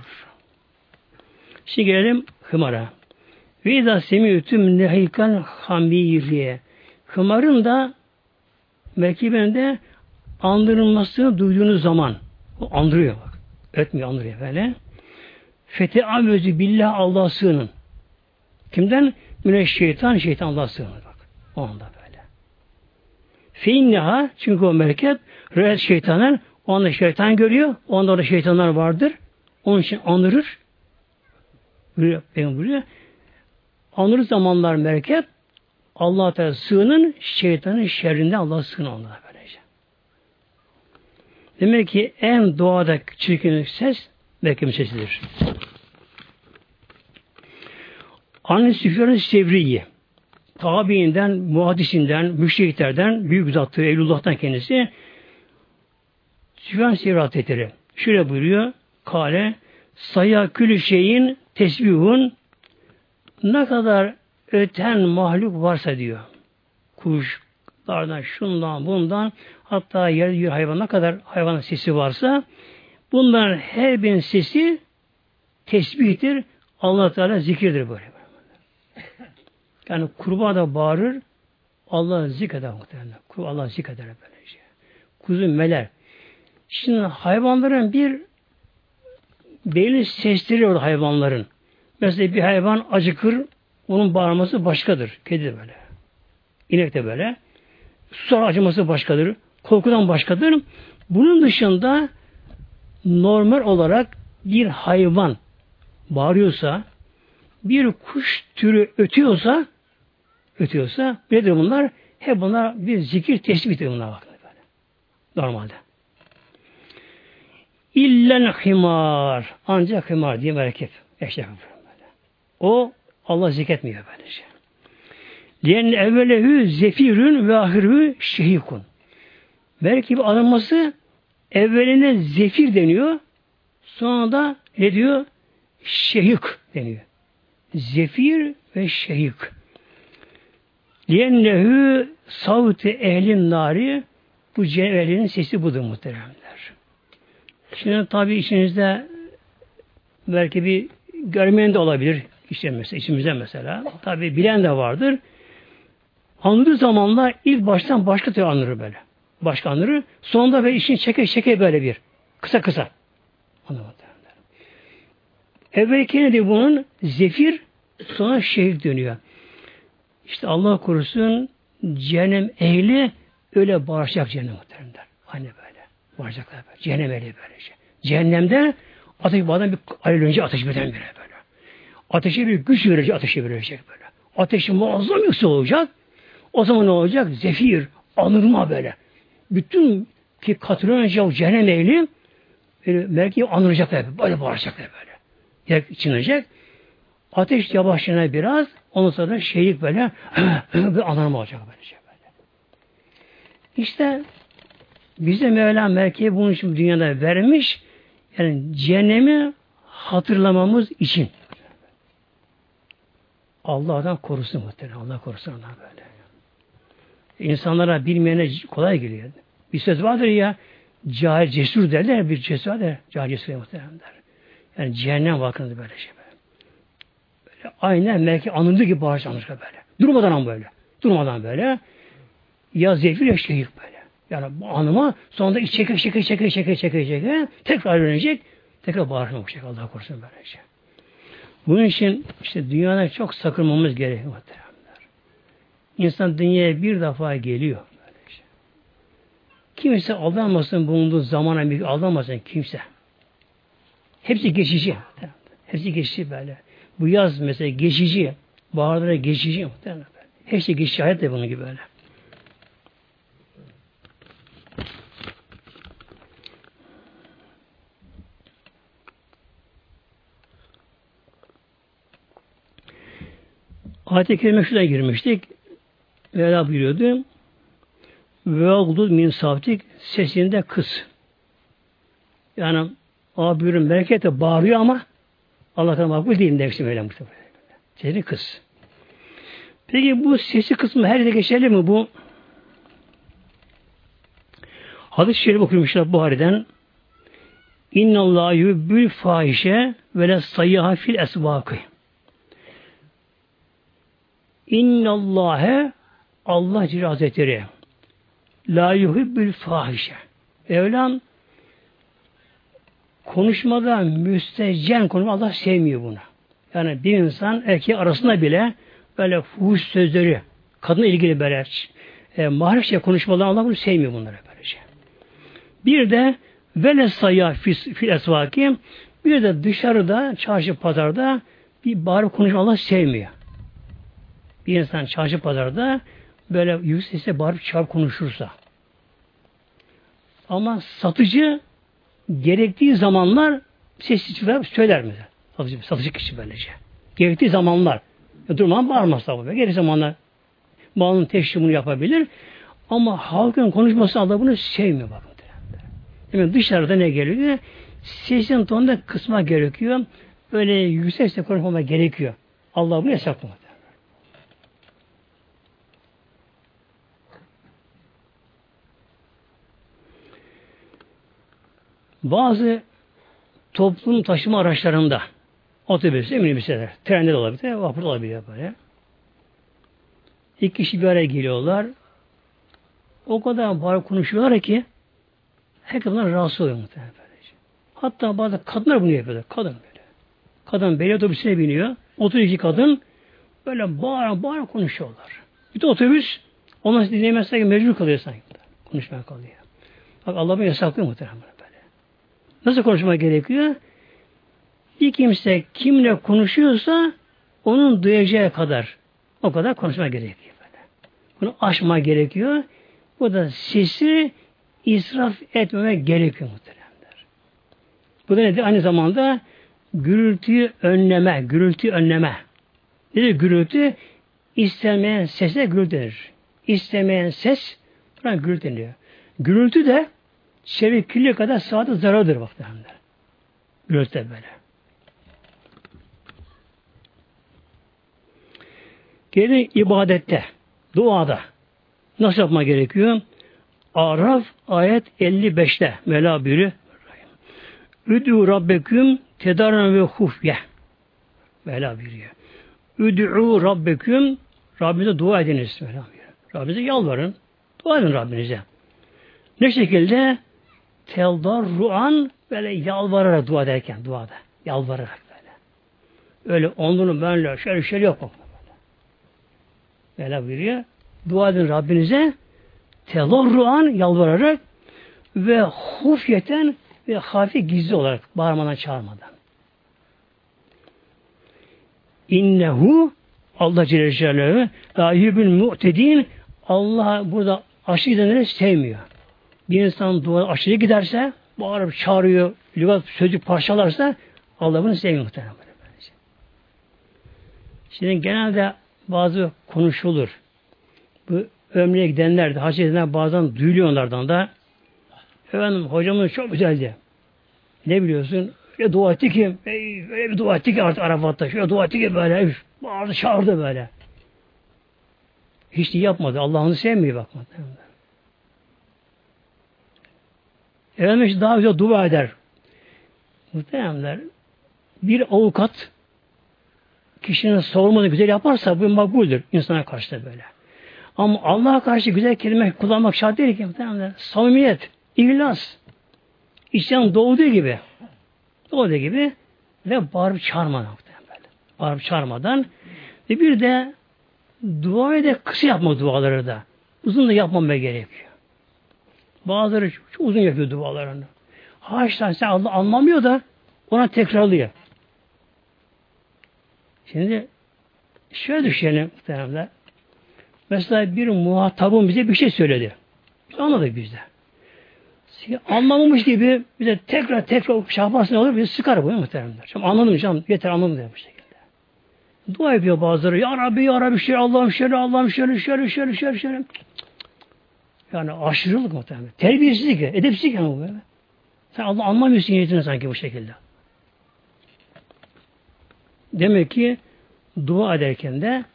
Şimdi gelelim hımara. Ve izâ semiyütüm nehikan hamiriye. Hımarın da de andırılmasını duyduğunuz zaman o andırıyor bak. Ötmüyor andırıyor böyle. Fete amözü billah Allah'a sığının. Kimden? Müneş şeytan, şeytan Allah'a sığının. Bak. O anda böyle. Feinneha çünkü o meleket rüyet şeytanın o anda şeytan görüyor. O anda da şeytanlar vardır. Onun için anırır. Buyuruyor, buyuruyor. Anır zamanlar meleket Allah Teala sığının şeytanın şerrinden Allah sığın onlara böylece. Demek ki en doğada çirkin ses Mekke sesidir. Anne Süfyan Sevriye tabiinden, muhadisinden, müşriklerden, büyük zatı Evlullah'tan kendisi Süfyan Sevri Hazretleri şöyle buyuruyor. Kale saya külü şeyin tesbihun ne kadar öten mahluk varsa diyor. Kuşlardan, şundan, bundan hatta yer yer hayvan kadar hayvanın sesi varsa bunların her birinin sesi tesbihtir. Allah Teala zikirdir böyle. Yani kurbağa da bağırır, Allah zikreder muhtemelen. Allah zikreder böylece. Kuzu meler. Şimdi hayvanların bir belli sesleri var hayvanların. Mesela bir hayvan acıkır, onun bağırması başkadır. Kedi de böyle. İnek de böyle. Susar acıması başkadır. Korkudan başkadır. Bunun dışında normal olarak bir hayvan bağırıyorsa, bir kuş türü ötüyorsa, ötüyorsa nedir bunlar? Hep bunlar bir zikir tespiti bunlar bakın böyle. Normalde. İllen himar. Ancak himar diye merkep. Eşek böyle. O Allah zikretmiyor böylece. Diyen evvelehü zefirün ve ahirü şehikun. Merkep alınması evveline zefir deniyor. Sonra da ne diyor? Şehik deniyor. Zefir ve şehik. Liyennehu savti ehlin nari bu cehvelin sesi budur muhteremler. Şimdi tabi içinizde belki bir görmeyen de olabilir. İşte mesela içimizde mesela. Tabi bilen de vardır. Anladığı zamanla ilk baştan başka türlü anırır böyle. Başka anırır. Sonunda ve işin çeke çeke böyle bir. Kısa kısa. Anlamadım. Evvelki ne bunun? Zefir sonra şehir dönüyor. İşte Allah korusun cehennem ehli öyle bağıracak cehennem muhteremler. Hani böyle. Bağıracaklar böyle. Cehennem ehli böylece. Cehennemde ateş bazen bir alevlenecek ateş birden bire böyle. Ateşe bir güç verecek, ateşe verecek böyle. Ateşi muazzam yüksek olacak. O zaman ne olacak? Zefir, anırma böyle. Bütün ki katılınca cehennem ehli böyle belki anıracaklar, böyle bağıracaklar böyle. Yer içinecek. Ateş yavaşlığına biraz, ondan sonra şehit böyle [CLEARS THROAT] bir anırma olacak böylece böyle. İşte bize Mevla merkebi bunun için dünyada vermiş. Yani cehennemi hatırlamamız için. Allah'dan korusun muhtemelen. Allah korusun Allah böyle. İnsanlara bilmeyene kolay geliyor. Bir söz vardır ya cahil cesur derler bir cesur der. Cahil cesur muhtemelen der. Yani cehennem vakında böyle şey aynen belki anıldığı gibi bağırsanız böyle. Durmadan böyle. Durmadan böyle. Ya zevkli ya şehir böyle. Yani bu anıma sonunda iç çeke çeke çeke çeke çeke çeke tekrar öğrenecek. Tekrar bağırmak olacak. Allah korusun böyle şey. Bunun için işte dünyada çok sakınmamız gerekiyor. İnsan dünyaya bir defa geliyor. Böyle şey. Kimse aldanmasın bulunduğu zamana bir aldanmasın kimse. Hepsi geçici. Hepsi geçici böyle. Bu yaz mesela geçici. Baharlara geçici. Hepsi geçici. Hayat da bunun gibi böyle. Ayet-i Kerime şuradan girmiştik. Mevla buyuruyordu. Ve oldu min saftik sesinde kız. Yani o buyurun berekete bağırıyor ama Allah'tan makbul değil demiştim öyle muhtemelen. Kız. Peki bu sesi kısmı her yerde geçerli mi bu? Hadis-i şerif okumuşlar Buhari'den. İnna Allah yubbül fahişe ve le sayyaha fil esvakı. İnna Allah'e Allah Celle Hazretleri la yuhibbül fahişe. Evlam konuşmada müstecen konuşma Allah sevmiyor bunu. Yani bir insan erkek arasında bile böyle fuhuş sözleri, kadınla ilgili böyle e, mahremçe konuşmalar Allah bunu sevmiyor bunları böylece. Bir de vele sayya fil esvaki bir de dışarıda çarşı pazarda bir bağırıp konuşma Allah sevmiyor. Bir insan çarşı pazarda böyle yüksek sesle bağırıp çağırıp konuşursa. Ama satıcı gerektiği zamanlar sessiz çıkar söyler mi? Satıcı, satıcı kişi böylece. Gerektiği zamanlar. Ya durmadan bağırmaz tabi. Gerektiği zamanlar malın teşhimini yapabilir. Ama halkın konuşması Allah bunu sevmiyor bakın. Yani dışarıda ne geliyor? Sesin tonunda kısma gerekiyor. Öyle yüksek sesle konuşmama gerekiyor. Allah bunu yasaklamadı. Bazı toplum taşıma araçlarında otobüs, minibüsler, trende de olabilir, vapur olabilir böyle. İki kişi bir araya geliyorlar. O kadar bağır konuşuyorlar ki herkes bundan rahatsız oluyor muhtemelen. Hatta bazı kadınlar bunu yapıyorlar. Kadın böyle. Kadın belediye otobüsüne biniyor. 32 kadın böyle bağır bağır konuşuyorlar. Bir de otobüs ondan dinlemezse mecbur kalıyor sanki. Konuşmaya kalıyor. Bak Allah bunu yasaklıyor muhtemelen. Nasıl konuşmak gerekiyor? Bir kimse kimle konuşuyorsa onun duyacağı kadar o kadar konuşma gerekiyor. Böyle. Bunu aşma gerekiyor. Bu da sesi israf etmemek gerekiyor muhteremler. Bu da nedir? Aynı zamanda gürültüyü önleme, gürültü önleme. Nedir gürültü? İstemeyen sese gürültü denir. İstemeyen ses buna gürültü deniyor. Gürültü de çevre kirli kadar saate zarardır muhteremler. Gürültü böyle. Gelin ibadette, duada nasıl yapma gerekiyor? Araf ayet 55'te Mela buyuruyor. Üdü Rabbeküm tedarren ve hufye. Mela buyuruyor. Üdü Rabbeküm Rabbinize dua ediniz. Mela buyuruyor. Rabbinize yalvarın. Dua edin Rabbinize. Ne şekilde? Teldar ruan böyle yalvararak dua ederken duada. Yalvararak böyle. Öyle onluğunu böyle şöyle şöyle yok. Mela buyuruyor. Dua edin Rabbinize telarruan yalvararak ve hufyeten ve hafif gizli olarak bağırmadan çağırmadan. İnnehu Allah Celle Celaluhu rahibül mu'tedin Allah burada aşırı gidenleri sevmiyor. Bir insan dua aşırı giderse bağırıp çağırıyor, lügat sözcük parçalarsa Allah bunu sevmiyor muhtemelen. Şimdi genelde bazı konuşulur. Bu ömreye gidenler de, hac edenler bazen duyuluyor onlardan da. Efendim hocamız çok güzeldi. Ne biliyorsun? Öyle dua etti ki, öyle bir dua etti ki artık Arafat'ta. Şöyle dua etti ki böyle, üf, bağırdı, çağırdı böyle. Hiç de yapmadı. Allah'ını sevmiyor bakmadı. Efendimiz daha güzel dua eder. Muhtemelenler bir avukat kişinin savunmasını güzel yaparsa bu makbuldür insana karşı da böyle. Ama Allah'a karşı güzel kelime kullanmak şart değil ki. Samimiyet, ihlas, İslam doğduğu gibi. Doğduğu gibi ve bağırıp çağırmadan. Böyle. Bağırıp çağırmadan ve bir de duayı da kısa yapma duaları da. Uzun da yapmamaya gerekiyor. Bazıları çok, uzun yapıyor dualarını. Haşa sen Allah anlamıyor da ona tekrarlıyor. Şimdi şöyle düşünelim muhtemelen. Mesela bir muhatabın bize bir şey söyledi. Biz anladık biz de. Anlamamış gibi bir de tekrar tekrar şey yaparsa ne olur? Bizi sıkar bu muhteremler. Şimdi anladım canım. Yeter anladım diye bu şekilde. Dua ediyor bazıları. Ya Rabbi ya Rabbi şöyle Allah'ım şöyle Allah'ım şöyle şöyle şöyle şöyle şöyle. Yani aşırılık muhtemelen. Terbiyesizlik, edepsizlik yani bu böyle. Sen Allah anlamıyorsun niyetini sanki bu şekilde. Demek ki dua ederken de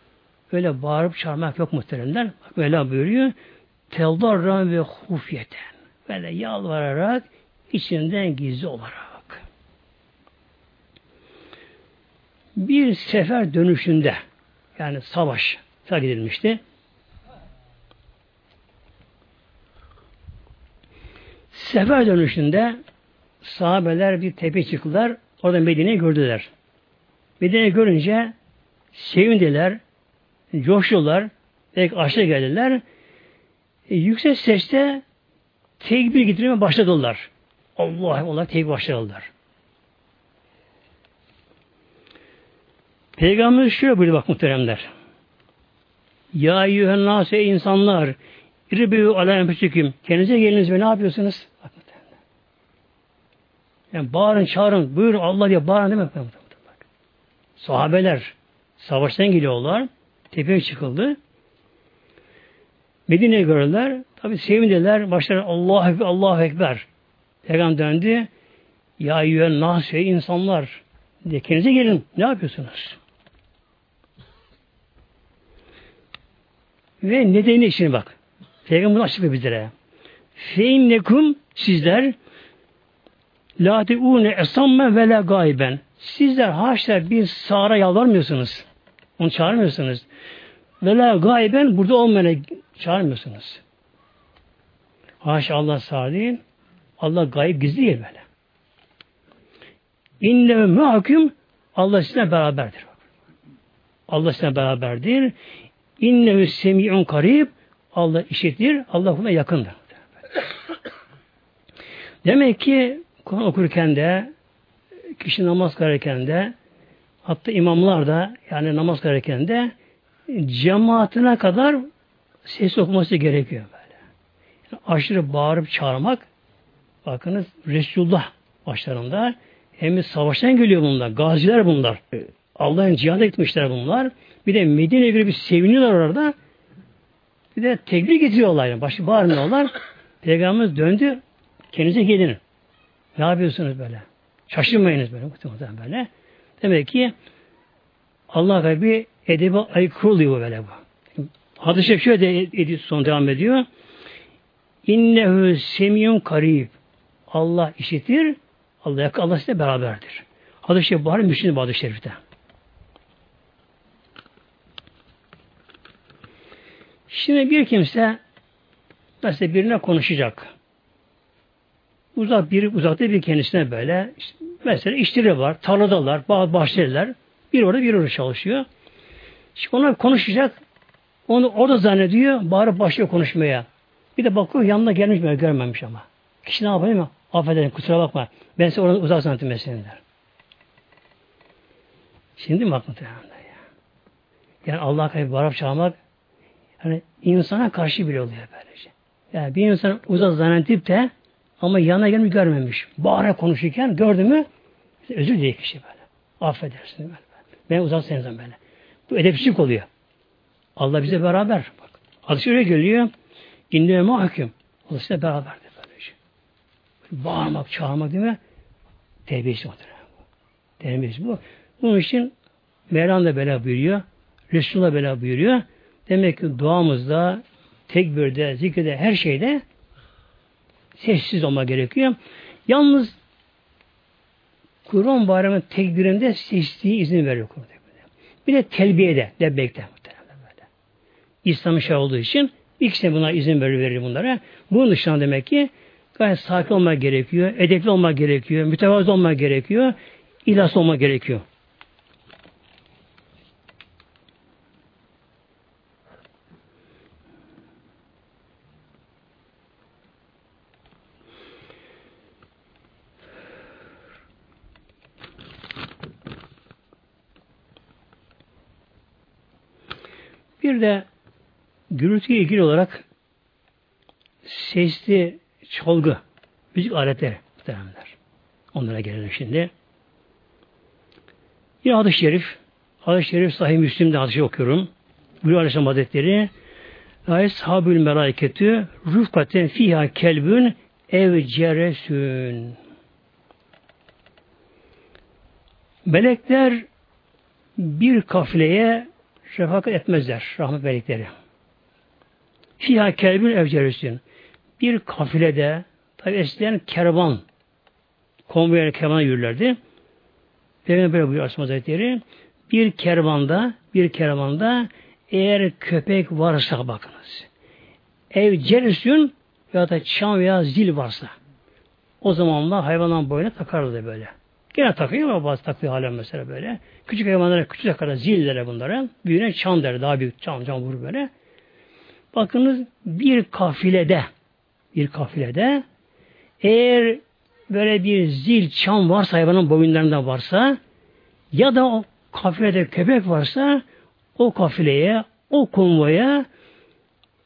öyle bağırıp çağırmak yok muhteremler. Mevla buyuruyor. Teldarran ve hufyeten. Böyle yalvararak içinden gizli olarak. Bir sefer dönüşünde yani savaş gidilmişti. Sefer dönüşünde sahabeler bir tepe çıktılar. Orada Medine'yi gördüler. Medine'yi görünce sevindiler, coştular, belki aşağı geldiler. E, yüksek sesle tekbir getirmeye başladılar. Allah Allah tekbir başladılar. Peygamber şöyle buyurdu bak muhteremler. Ya eyyühen nase insanlar İrbi'ü ala enfüsüküm. Kendinize geliniz ve ne yapıyorsunuz? Yani bağırın, çağırın, buyurun Allah diye bağırın değil mi? Sahabeler savaştan geliyorlar. Tepeye çıkıldı. Medine'ye gördüler. Tabi sevindiler. Başlarına Allah Ekber, Allah Ekber. Peygamber döndü. Ya yüven nase insanlar. Diye kendinize gelin. Ne yapıyorsunuz? Ve nedeni için bak. Peygamber bunu açıklıyor bizlere. Feinnekum sizler la teune esamme ve la gayben. Sizler haşa bir sağra yalvarmıyorsunuz. Onu çağırmıyorsunuz. Ve la gayben burada olmayana çağırmıyorsunuz. Haşa Allah sağ değil. Allah gayb gizli değil böyle. İnne muhakim Allah sizinle beraberdir. Allah sizinle beraberdir. İnnehu semi'un karib Allah işitir, Allah buna yakındır. Demek ki Kur'an okurken de kişi namaz kılarken de hatta imamlar da yani namaz kılarken de cemaatine kadar ses okuması gerekiyor böyle. Yani aşırı bağırıp çağırmak bakınız Resulullah başlarında hem savaştan geliyor bunlar. Gaziler bunlar. Allah'ın cihada gitmişler bunlar. Bir de Medine'ye göre bir seviniyorlar orada. Bir de tekbir getiriyorlar. Yani. Başı bağırmıyorlar. Peygamberimiz döndü. Kendinize gelin. Ne yapıyorsunuz böyle? Şaşırmayınız böyle. Muhtemelen böyle. Demek ki Allah gaybi edebi aykırı oluyor böyle bu. Hadis-i şöyle ediyor, son devam ediyor. İnnehu semiyun karib. Allah işitir. Allah. Allah size beraberdir. Hadis-i Şerif Buhari Müslim Hadis-i Şerif'te. Şimdi bir kimse mesela birine konuşacak. Uzak bir uzakta bir kendisine böyle işte, mesela işleri var, tarladalar, bağ bahçeliler. Bir orada bir orada çalışıyor. Şimdi ona konuşacak. Onu orada zannediyor, bağırıp başlıyor konuşmaya. Bir de bakıyor yanına gelmiş mi görmemiş ama. Kişi ne yapayım mı? Affedersin kusura bakma. Ben size oradan uzak zannettim mesela der. Şimdi mi aklına ya? Yani Allah'a karşı bağırıp çağırmak yani insana karşı bile oluyor böylece. Yani bir insan uzak zannedip de ama yanına gelmiş görmemiş. Bağıra konuşurken gördü mü özür dileyen kişi böyle. Affedersin böyle. Ben uzak senden böyle. Bu edepsizlik oluyor. Allah bize beraber. Bak. Hadis öyle geliyor. İnne mahkum. Allah size beraberdir böylece. Bağırmak, çağırmak değil mi? Terbiyesi bu. Terbiyesi bu. Bunun için Mevlam da böyle buyuruyor. Resulullah böyle buyuruyor. Demek ki duamızda, tekbirde, zikirde, her şeyde sessiz olma gerekiyor. Yalnız Kur'an bayramının tekbirinde sesliği izin veriyor Kur'an Bir de telbiyede, lebbekte böyle. İslam'ın şey olduğu için ikisine buna izin verir, verir bunlara. Bunun dışında demek ki gayet sakin olmak gerekiyor, edepli olmak gerekiyor, mütevazı olmak gerekiyor, ilas olmak gerekiyor. Bir de gürültüye ilgili olarak sesli çalgı, müzik aletleri muhtemelenler. Onlara gelelim şimdi. Yine hadis-i şerif, hadis-i şerif sahih Müslim'de hadis-i okuyorum. Buyuruyor Aleyhisselam Hazretleri La sahabül melaketü rufkaten fiha kelbün ev ceresün. Melekler bir kafileye refakat etmezler rahmet melekleri. Fiha kelbin evcerisün. Bir kafilede tabi eskiden kervan konvoyla kervana yürürlerdi. Peygamber böyle buyuruyor Asma Hazretleri. Bir kervanda bir kervanda eğer köpek varsa bakınız. Ev cerisün ya da çan veya zil varsa o zamanlar hayvanların boyuna takardı böyle. Gene takıyor ama bazı takıyor halen mesela böyle. Küçük hayvanlara küçük takarlar zillere bunlara. Büyüğüne çan der. Daha büyük çan çan vurur böyle. Bakınız bir kafilede bir kafilede eğer böyle bir zil, çam varsa hayvanın boyunlarında varsa ya da o kafilede köpek varsa o kafileye, o konvoya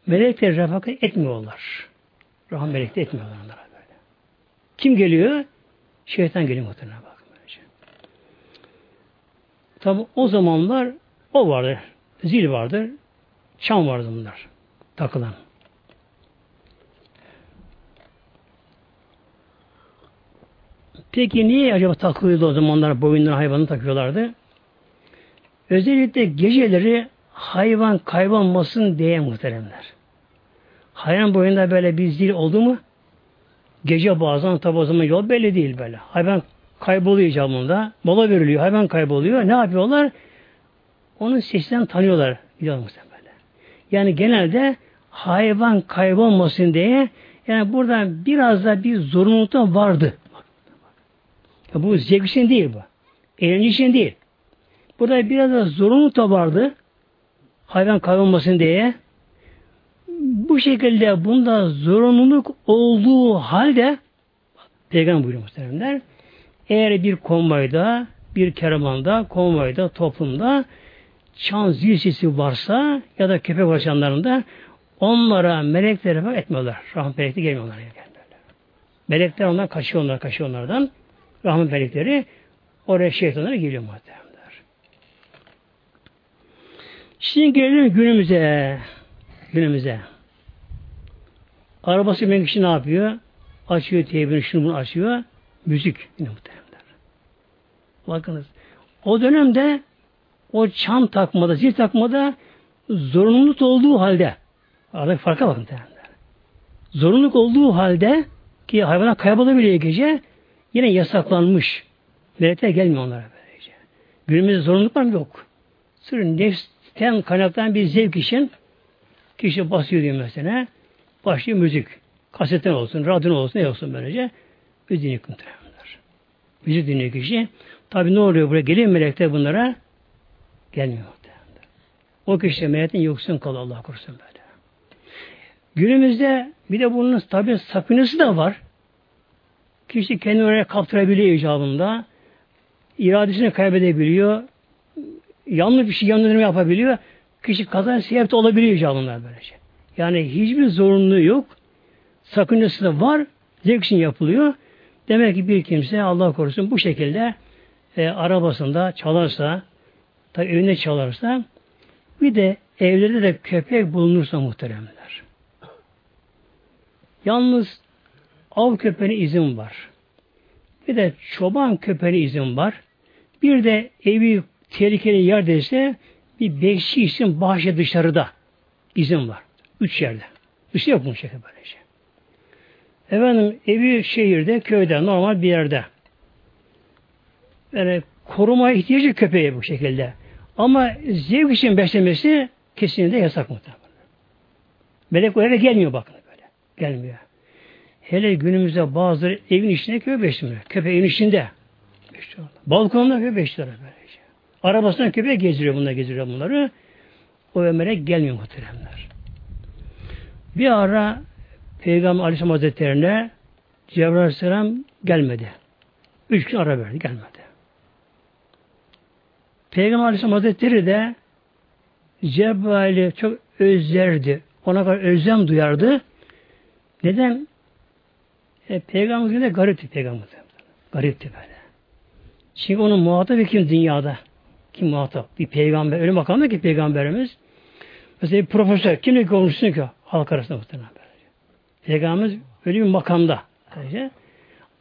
melekler refakat etmiyorlar. Rahmet melekler etmiyorlar onlara böyle. Kim geliyor? Şeytan geliyor muhtemelen. Tabi o zamanlar o vardır. Zil vardır. Çam vardı bunlar. Takılan. Peki niye acaba takılıyordu o zamanlar boyundan hayvanı takıyorlardı? Özellikle geceleri hayvan kaybolmasın diye muhteremler. Hayvan boyunda böyle bir zil oldu mu gece bazen tabi o zaman yol belli değil böyle. Hayvan kayboluyor camında. Mola veriliyor. Hayvan kayboluyor. Ne yapıyorlar? Onun sesinden tanıyorlar. Böyle. Yani genelde hayvan kaybolmasın diye yani buradan biraz da bir zorunluluk da vardı. Ya bu zevk için değil bu. Eğlence için değil. Burada biraz da zorunluluk vardı. Hayvan kaybolmasın diye. Bu şekilde bunda zorunluluk olduğu halde Peygamber buyuruyor muhteremler. Eğer bir konvoyda, bir kervanda, konvoyda, toplumda çan zil sesi varsa ya da köpek başkanlarında onlara melekler etmiyorlar. Rahmet melekleri gelmiyorlar. Melekler ondan kaçıyor onlar, kaçıyor onlardan. Rahmet melekleri oraya şeytanlara geliyor muhtemelenler. Şimdi gelelim günümüze. Günümüze. Arabası binmek için ne yapıyor? Açıyor teybini, şunu bunu açıyor. Müzik yine muhtemelenler. Bakınız. O dönemde o çan takmada, zil takmada zorunluluk olduğu halde aradaki farka bakın muhtemelenler. Zorunluluk olduğu halde ki hayvana kaybolabiliyor gece Yine yasaklanmış. Melekler gelmiyor onlara böylece. Günümüzde zorunluluk var mı? Yok. Sırf nefsten kaynaklanan bir zevk için kişi basıyor diyor mesela. Başlıyor müzik. Kasetten olsun, radyo olsun, ne olsun böylece. Müzik dinliyor. Müzik dinliyor kişi. Tabi ne oluyor buraya? Geliyor melekler bunlara. Gelmiyor. O kişi meleğin yoksun kalıyor Allah korusun böyle. Günümüzde bir de bunun tabi sakıncası da var. Kişi kendini oraya kaptırabiliyor icabında. İradesini kaybedebiliyor. Yanlış bir şey yanlış yapabiliyor. Kişi kazan sebep olabiliyor icabında böylece. Yani hiçbir zorunluluğu yok. Sakıncası da var. Zevk için yapılıyor. Demek ki bir kimse Allah korusun bu şekilde e, arabasında çalarsa tabi evinde çalarsa bir de evlerde de köpek bulunursa muhteremler. Yalnız av köpeğine izin var. Bir de çoban köpeğine izin var. Bir de evi tehlikeli yerdeyse bir bekçi için bahçe dışarıda izin var. Üç yerde. Üstü yok mu şekilde böylece. Şey. Efendim evi şehirde, köyde, normal bir yerde. Yani koruma ihtiyacı köpeği bu şekilde. Ama zevk için beslemesi kesinlikle yasak muhtemelen. Melek oraya gelmiyor bakın böyle. Gelmiyor. Hele günümüzde bazıları evin içinde köpek besliyor. Köpek evin içinde. Balkonda köpek besliyor böylece. Arabasına köpek gezdiriyor bunlar gezdiriyor bunları. O melek gelmiyor muhteremler. Bir ara Peygamber Aleyhisselam Hazretleri'ne Cebrail Aleyhisselam gelmedi. Üç gün ara verdi, gelmedi. Peygamber Aleyhisselam Hazretleri de Cebrail'i çok özlerdi. Ona kadar özlem duyardı. Neden? E, peygamber de garipti peygamber. Garipti böyle. Çünkü onun muhatabı kim dünyada? Kim muhatap? Bir peygamber. Öyle makamda ki peygamberimiz. Mesela bir profesör. Kimle konuşsun ki halk arasında muhtemelen. Peygamberimiz öyle bir makamda. Böylece.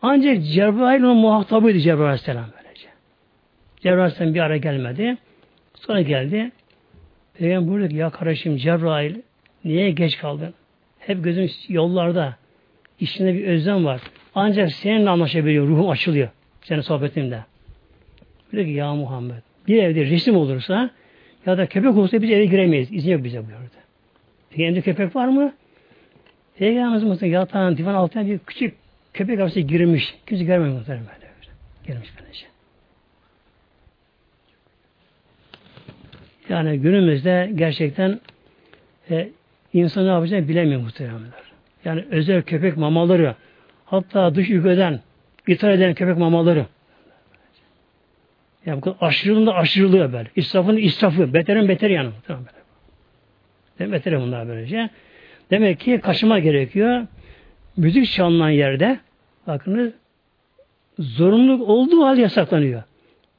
Ancak Cebrail onun muhatabıydı Cebrail Aleyhisselam. Cebrail bir ara gelmedi. Sonra geldi. Peygamber buyurdu ki ya kardeşim Cebrail niye geç kaldın? Hep gözüm yollarda. İçinde bir özlem var. Ancak seninle anlaşabiliyor. Ruhum açılıyor. Senin sohbetimde. Diyor ki ya Muhammed bir evde resim olursa ya da köpek olursa biz eve giremeyiz. İzin yok bize buyurdu. Peki evde köpek var mı? Peygamberimiz mesela yatağın divan altına bir küçük köpek arası girmiş. Kimse görmüyor muhtemelen. Girmiş böylece. Yani günümüzde gerçekten e, insan ne yapacağını bilemiyor muhtemelenler. Yani özel köpek mamaları, hatta dış ülkeden ithal eden köpek mamaları. Yani bu aşırılığın da aşırılığı böyle. İsrafın israfı. Beterin beter yani. Tamam böyle. Demek beter bunlar böylece. Demek ki kaçırma gerekiyor. Müzik çalınan yerde bakınız zorunluluk olduğu halde yasaklanıyor.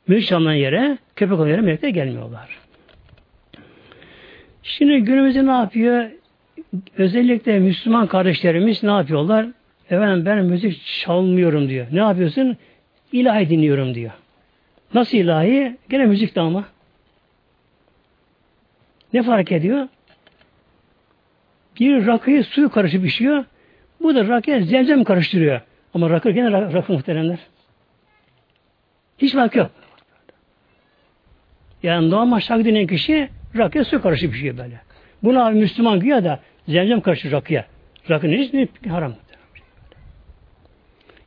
Müzik çalınan yere, köpek olan yere melekler gelmiyorlar. Şimdi günümüzde ne yapıyor? Özellikle Müslüman kardeşlerimiz ne yapıyorlar? Efendim ben müzik çalmıyorum diyor. Ne yapıyorsun? İlahi dinliyorum diyor. Nasıl ilahi? Gene müzik de ama. Ne fark ediyor? Bir rakıyı suyu karışıp pişiyor. Bu da rakıya zemzem karıştırıyor. Ama rakı gene rakı muhteremler. Hiç fark yok. Yani normal şarkı dinleyen kişi rakıya su karışıp pişiyor böyle. Buna abi Müslüman güya da zemzem karıştırıyor rakıya. Rakı ne haram.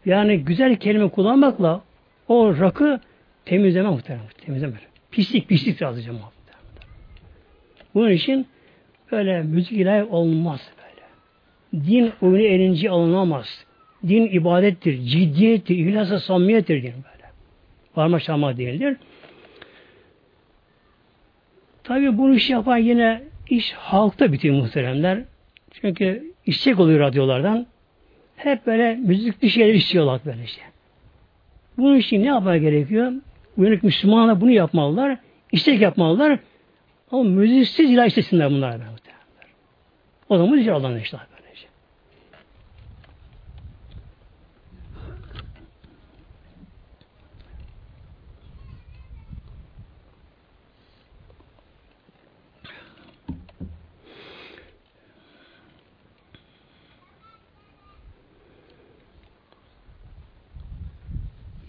Yani güzel kelime kullanmakla o rakı temizleme muhtemelen. Temizleme. Pislik, pislik sadece muhtemelen. Bunun için böyle müzik ilahi olmaz böyle. Din oyunu elinci alınamaz. Din ibadettir, ciddiyettir, ihlasa samimiyettir din böyle. Parma şama değildir. Tabi bunu iş yapan yine iş halkta bitiyor muhteremler. Çünkü işçek oluyor radyolardan. Hep böyle müzikli şeyler istiyorlar böyle işte. Bunun için ne yapmaya gerekiyor? Uyanık Müslümanlar bunu yapmalılar. İstek yapmalılar. Ama müziksiz ilah istesinler bunlar. O zaman müzik Allah'ın işte. Böylece.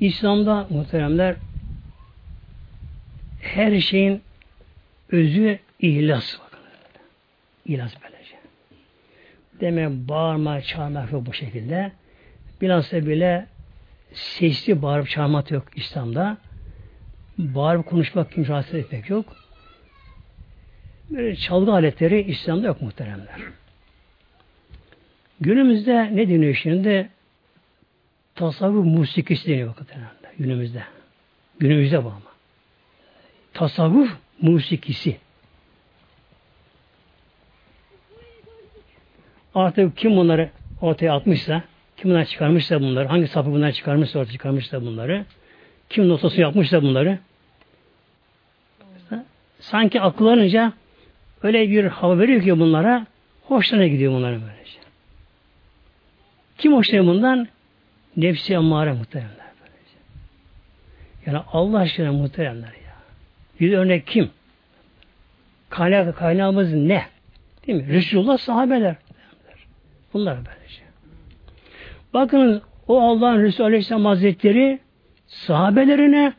İslam'da muhteremler her şeyin özü ihlas. İhlas böylece. Deme bağırma, çağırmak yok bu şekilde. Bilhassa bile sesli bağırıp çağırmak yok İslam'da. Bağırıp konuşmak kimse rahatsız etmek yok. Böyle çalgı aletleri İslam'da yok muhteremler. Günümüzde ne deniyor şimdi? Tasavvuf musikisi deniyor bakın günümüzde. Günümüzde bu ama. Tasavvuf musikisi. Artık kim bunları ortaya atmışsa, kim bunları çıkarmışsa bunları, hangi sapı bunları çıkarmışsa ortaya çıkarmışsa bunları, kim notası yapmışsa bunları, sanki akıllanınca öyle bir hava veriyor ki bunlara, hoşlarına gidiyor bunların böylece. Kim hoşlanıyor bundan? Nefsi emmare muhteremler. Böylece. Yani Allah aşkına muhteremler ya. Bir örnek kim? Kaynak, kaynağımız ne? Değil mi? Resulullah sahabeler. Bunlar böylece. Bakın o Allah'ın Resulü Aleyhisselam Hazretleri sahabelerine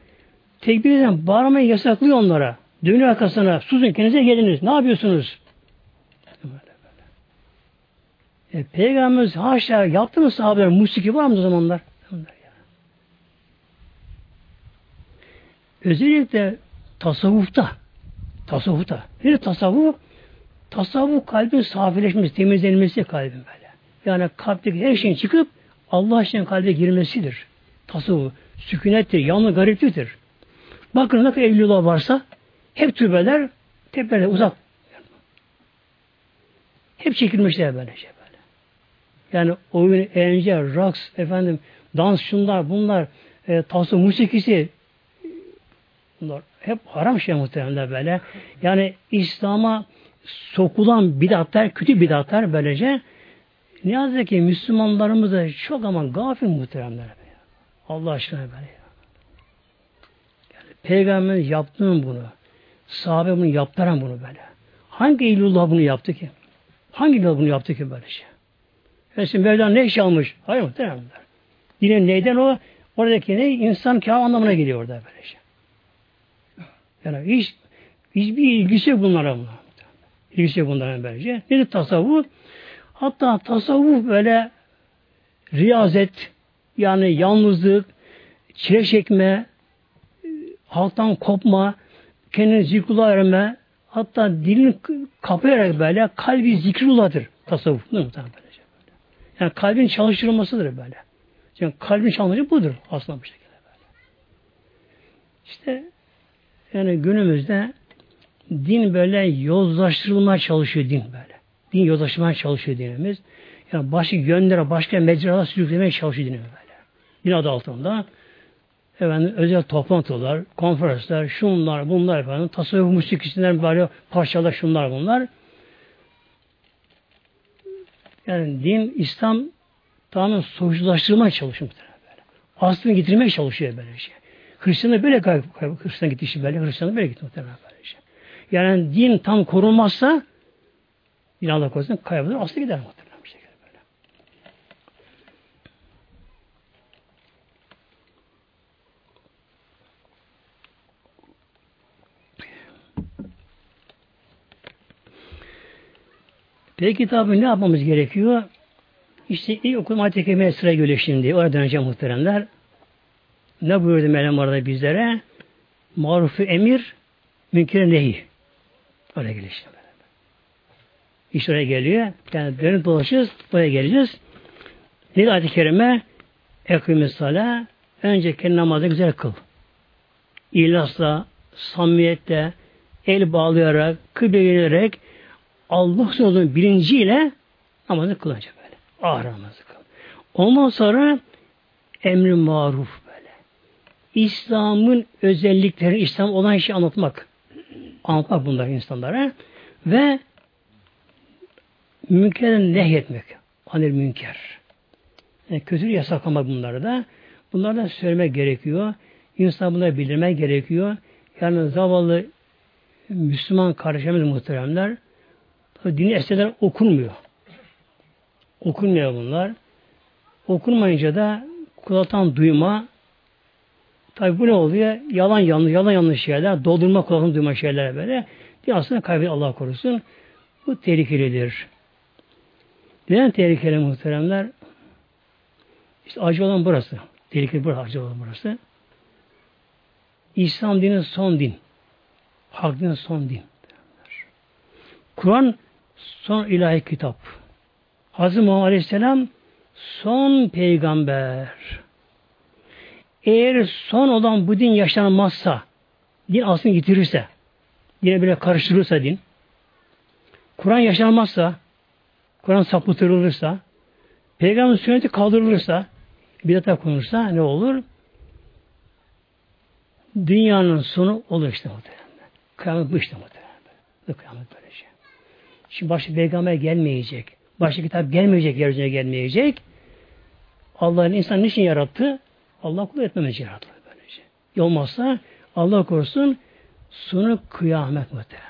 tekbir eden bağırmayı yasaklıyor onlara. Dönüyor arkasına. Susun kendinize geliniz. Ne yapıyorsunuz? E, Peygamberimiz haşa yaptı mı sahabeler? Musiki var mı o zamanlar? Özellikle tasavvufta tasavvufta. Bir tasavvuf tasavvuf kalbin safileşmesi, temizlenmesi kalbin böyle. Yani kalpteki her şeyin çıkıp Allah için kalbe girmesidir. Tasavvuf. Sükunettir, yalnız garipliktir. Bakın ne kadar evliler varsa hep türbeler tepelerde uzak. Hep çekilmişler böyle şey. Yani oyun, eğlence, raks, efendim, dans şunlar, bunlar, e, tasavvuf musikisi bunlar hep haram şey muhtemelen böyle. Yani İslam'a sokulan bidatlar, kötü bidatlar böylece ne yazık ki Müslümanlarımız da çok ama gafil muhteremler. Allah aşkına böyle. Yani Peygamberimiz yaptı mı bunu? Sahabe bunu yaptıran bunu böyle. Hangi Eylülullah bunu yaptı ki? Hangi Eylülullah bunu yaptı ki böyle şey? Yani şimdi Mevla ne iş almış? Hayır muhteremler. Dinin neyden o? Oradaki ne? İnsan kâh anlamına geliyor orada böyle şey. Yani hiç hiçbir ilgisi yok bunlara bunlar. İlgisi yok bunlara bence. Nedir tasavvuf? Hatta tasavvuf böyle riyazet, yani yalnızlık, çile çekme, halktan kopma, kendini zikrullah erme, hatta dilini kapayarak böyle kalbi zikrullah'dır tasavvuf. Değil mi? Yani kalbin çalıştırılmasıdır böyle. Yani kalbin çalışması budur aslında bu şekilde böyle. İşte yani günümüzde din böyle yozlaştırılmaya çalışıyor din böyle. Din yozlaştırmaya çalışıyor dinimiz. Yani başka yönlere, başka mecralara sürüklemeye çalışıyor dinimiz böyle. Din adı altında efendim, özel toplantılar, konferanslar, şunlar, bunlar efendim, tasavvuf musikisinden böyle parçalar, şunlar bunlar. Yani din, İslam tamamen soyutlaştırmaya çalışıyor. Böyle. Aslını getirmeye çalışıyor böyle şey. Hristiyanlar böyle Hristiyan gitti işte böyle, Hristiyanlar böyle gitti muhtemelen böyle şey. Yani din tam korunmazsa din Allah korusun kaybolur, aslı gider muhtemelen. Peki tabi ne yapmamız gerekiyor? İşte ilk okuma kerimeye sıra geliyor şimdi. Oraya döneceğim muhteremler. Ne buyurdu Mevlam orada bizlere? Marufu emir, münkere nehi. Oraya geliyor işte. İşte oraya geliyor. Yani dönüp dolaşıyoruz. Oraya geleceğiz. Ne ayet-i kerime? Ekûmü sala. Önce kendi namazı güzel kıl. İhlasla, samimiyetle, el bağlayarak, kıble gelerek, Allah sözünün bilinciyle namazı kılacak böyle. Ağır namazı kıl. Ondan sonra emri maruf böyle. İslam'ın özellikleri, İslam olan işi anlatmak. Anlatmak bunları insanlara. Ve münkerden nehyetmek. Anil münker. Yani kötülüğü yasaklamak bunları da. Bunları da söylemek gerekiyor. İnsan bunları bildirmek gerekiyor. Yani zavallı Müslüman kardeşlerimiz muhteremler Dini eserler okunmuyor. Okunmuyor bunlar. Okunmayınca da kulaktan duyma tabi bu ne oluyor? Yalan yanlış, yalan yanlış şeyler, doldurma kulaktan duyma şeyler böyle. Diye aslında kaybeder Allah korusun. Bu tehlikelidir. Neden tehlikeli muhteremler? İşte acı olan burası. Tehlikeli burası, acı olan burası. İslam dinin son din. Hak dinin son din. Kur'an son ilahi kitap. Hazreti Muhammed Aleyhisselam son peygamber. Eğer son olan bu din yaşanmazsa, din aslını getirirse, yine böyle karıştırırsa din, Kur'an yaşanmazsa, Kur'an sapıtırılırsa, Peygamber sünneti kaldırılırsa, bidata konursa ne olur? Dünyanın sonu olur işte muhtemelen. Kıyamet bu işte muhtemelen. Kıyamet böyle şey. Şimdi başka peygamber gelmeyecek. Başka kitap gelmeyecek, yeryüzüne gelmeyecek. Allah'ın insan niçin yarattı? Allah kul etmemiz yarattı. Böylece. Olmazsa Allah korusun sonu kıyamet muhteremler.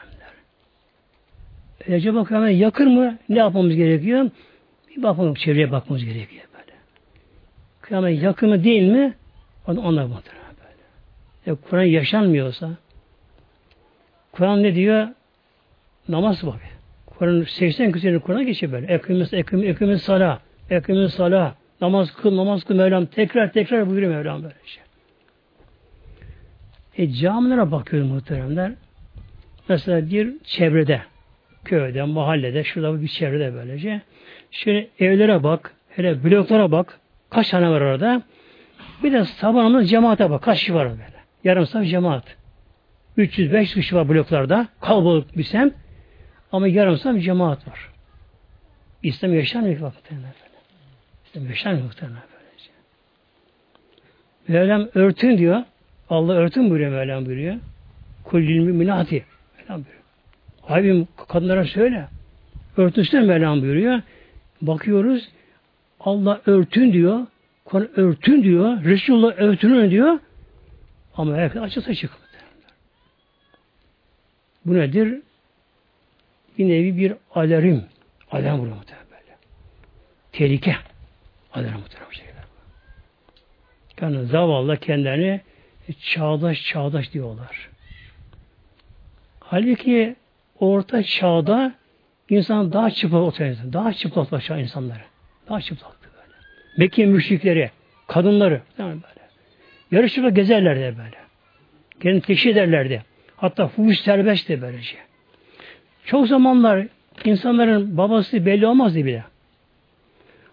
Acaba kıyamet yakır mı? Ne yapmamız gerekiyor? Bir bakalım çevreye bakmamız gerekiyor böyle. Kıyamet yakın mı değil mi? Onu muhterem böyle. E, Kur'an yaşanmıyorsa Kur'an ne diyor? Namaz bakıyor. Kur'an 80 küsur Kur'an'a geçiyor böyle. Ekimiz, ekim, ekimiz sala, ekimiz sala, namaz kıl, namaz kıl Mevlam. Tekrar tekrar buyuruyor Mevlam böyle şey. E camilere bakıyorum muhteremler. Mesela bir çevrede, köyde, mahallede, şurada bir çevrede böylece. Şöyle evlere bak, hele bloklara bak. Kaç tane var orada? Bir de sabah namazı cemaate bak. Kaç kişi var böyle? Yarım saat cemaat. 300-500 kişi var bloklarda. Kalabalık bir semt. Ama saat cemaat var. İslam yaşanmıyor vaktinden böyle. İslam yaşanmıyor muhtemelen böylece. Mevlam örtün diyor. Allah örtün buyuruyor Mevlam buyuruyor. Kullil müminati. Mevlam buyuruyor. Habibim kadınlara söyle. Örtünsün Mevlam buyuruyor. Bakıyoruz Allah örtün diyor. Kur'an örtün diyor. Resulullah örtünün diyor. Ama herkes açılsa çıkıyor. Bu nedir? Bir nevi bir alarm. Alarm vuruyor muhtemelen böyle. Tehlike. Alarm muhtemelen şekilde. Yani zavallı kendilerini çağdaş çağdaş diyorlar. Halbuki orta çağda insan daha çıplak oturuyor. Daha çıplak başlar insanları. Daha çıplaktı böyle. Mekke müşrikleri, kadınları tamam böyle. Yarışıp gezerlerdi böyle. Kendini teşhir ederlerdi. Hatta fuhuş serbestti böylece. Çok zamanlar insanların babası belli olmazdı bile.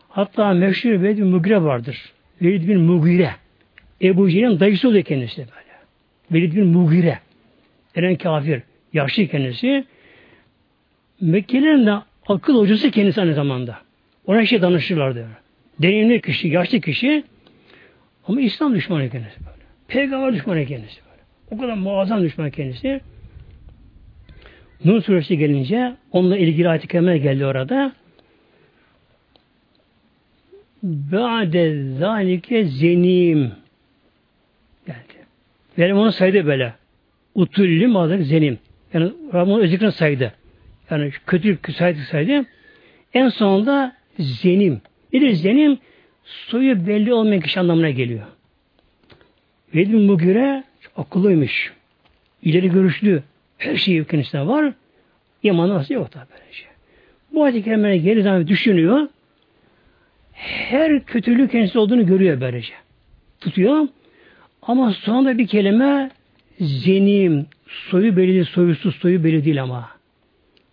Hatta meşhur Velid bin Mugire vardır. Velid bin Mugire. Ebu Cehil'in dayısı oluyor kendisi böyle. Velid bin Mugire. Eren kafir. Yaşlı kendisi. Mekkelilerin de akıl hocası kendisi aynı zamanda. Ona şey danışırlardı. Deneyimli kişi, yaşlı kişi ama İslam düşmanı kendisi böyle. Peygamber düşmanı kendisi böyle. O kadar muazzam düşman kendisi. Nur suresi gelince onunla ilgili ayet-i geldi orada. Ba'de zalike zenim geldi. Benim onu saydı böyle. Utulli madık zenim. Yani Rabbim özellikle saydı. Yani kötü saydı saydı. En sonunda zenim. Nedir zenim? Soyu belli olmayan kişi anlamına geliyor. Velid Mugire akıllıymış. İleri görüşlü. Her şeyi kendisine var. İmanı nasıl yok tabi şey. Bu ayet-i kerimeye geri düşünüyor. Her kötülük kendisi olduğunu görüyor böylece. Tutuyor. Ama sonunda bir kelime zenim, soyu belli değil, soyusuz soyu belli değil ama.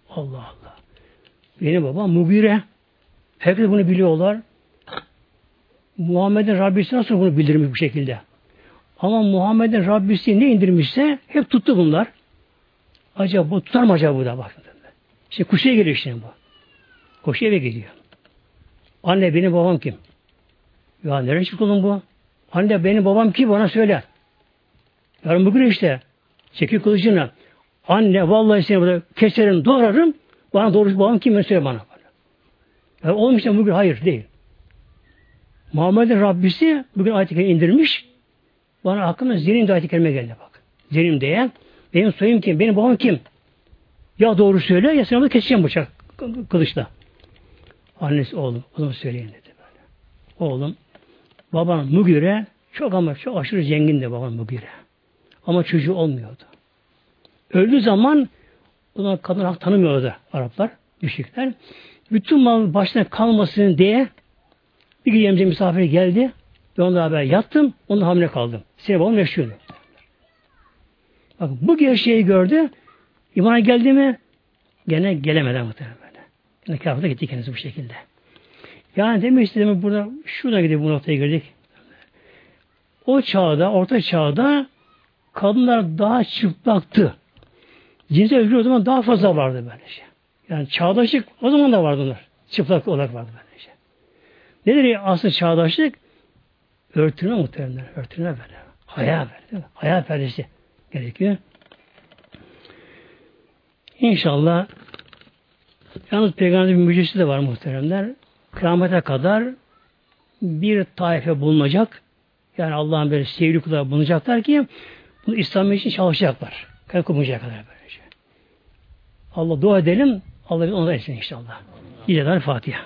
Allah Allah. Benim babam Mugire. Herkes bunu biliyorlar. Muhammed'in Rabbisi nasıl bunu bildirmiş bu şekilde? Ama Muhammed'in Rabbisi ne indirmişse hep tuttu bunlar. Acaba bu tutar mı acaba bu da bak. İşte kuşaya geliyor işte bu. Koşu eve gidiyor. Anne benim babam kim? Ya nereden çıktı bu? Anne benim babam kim? Bana söyle. Yarın bugün işte çekil kılıcını. Anne vallahi seni burada keserim, doğrarım. Bana doğrusu babam kim? Ben söyle bana. Ya olmuş da bugün hayır değil. Muhammed'in Rabbisi bugün ayet-i indirmiş. Bana hakkında zenim de kerime geldi bak. Zenim diye. Benim soyum kim? Benim babam kim? Ya doğru söyle ya sen onu keseceğim bıçak kılıçla. Annesi oğlum o zaman söyleyin dedi böyle. Oğlum baban Mugire çok ama çok aşırı zengindi baban Mugire. Ama çocuğu olmuyordu. Öldüğü zaman ona kadın hak tanımıyordu Araplar, müşrikler. Bütün mal başına kalmasın diye bir gün yemce misafir geldi. Ve onunla haber yattım. Onunla hamile kaldım. Senin babam yaşıyordu. Bak bu gerçeği gördü. İmana geldi mi? Gene gelemeden muhtemelen böyle. Gene kafirde gitti kendisi bu şekilde. Yani demek istediğim burada şurada gidip bu noktaya girdik. O çağda, orta çağda kadınlar daha çıplaktı. Cinsel özgür o zaman daha fazla vardı böyle şey. Yani çağdaşlık o zaman da vardı onlar. Çıplak olarak vardı böyle şey. Nedir aslında çağdaşlık? Örtünme muhtemelen. Örtünme böyle. Haya böyle. Haya perdesi gerekiyor. İnşallah yalnız peygamberin bir müjdesi de var muhteremler. Kıyamete kadar bir taife bulunacak. Yani Allah'ın böyle sevgili kulları bulunacaklar ki bunu İslam için çalışacaklar. Kalp kopmayacak kadar böylece. Allah dua edelim. Allah onu etsin inşallah. İleder Fatiha.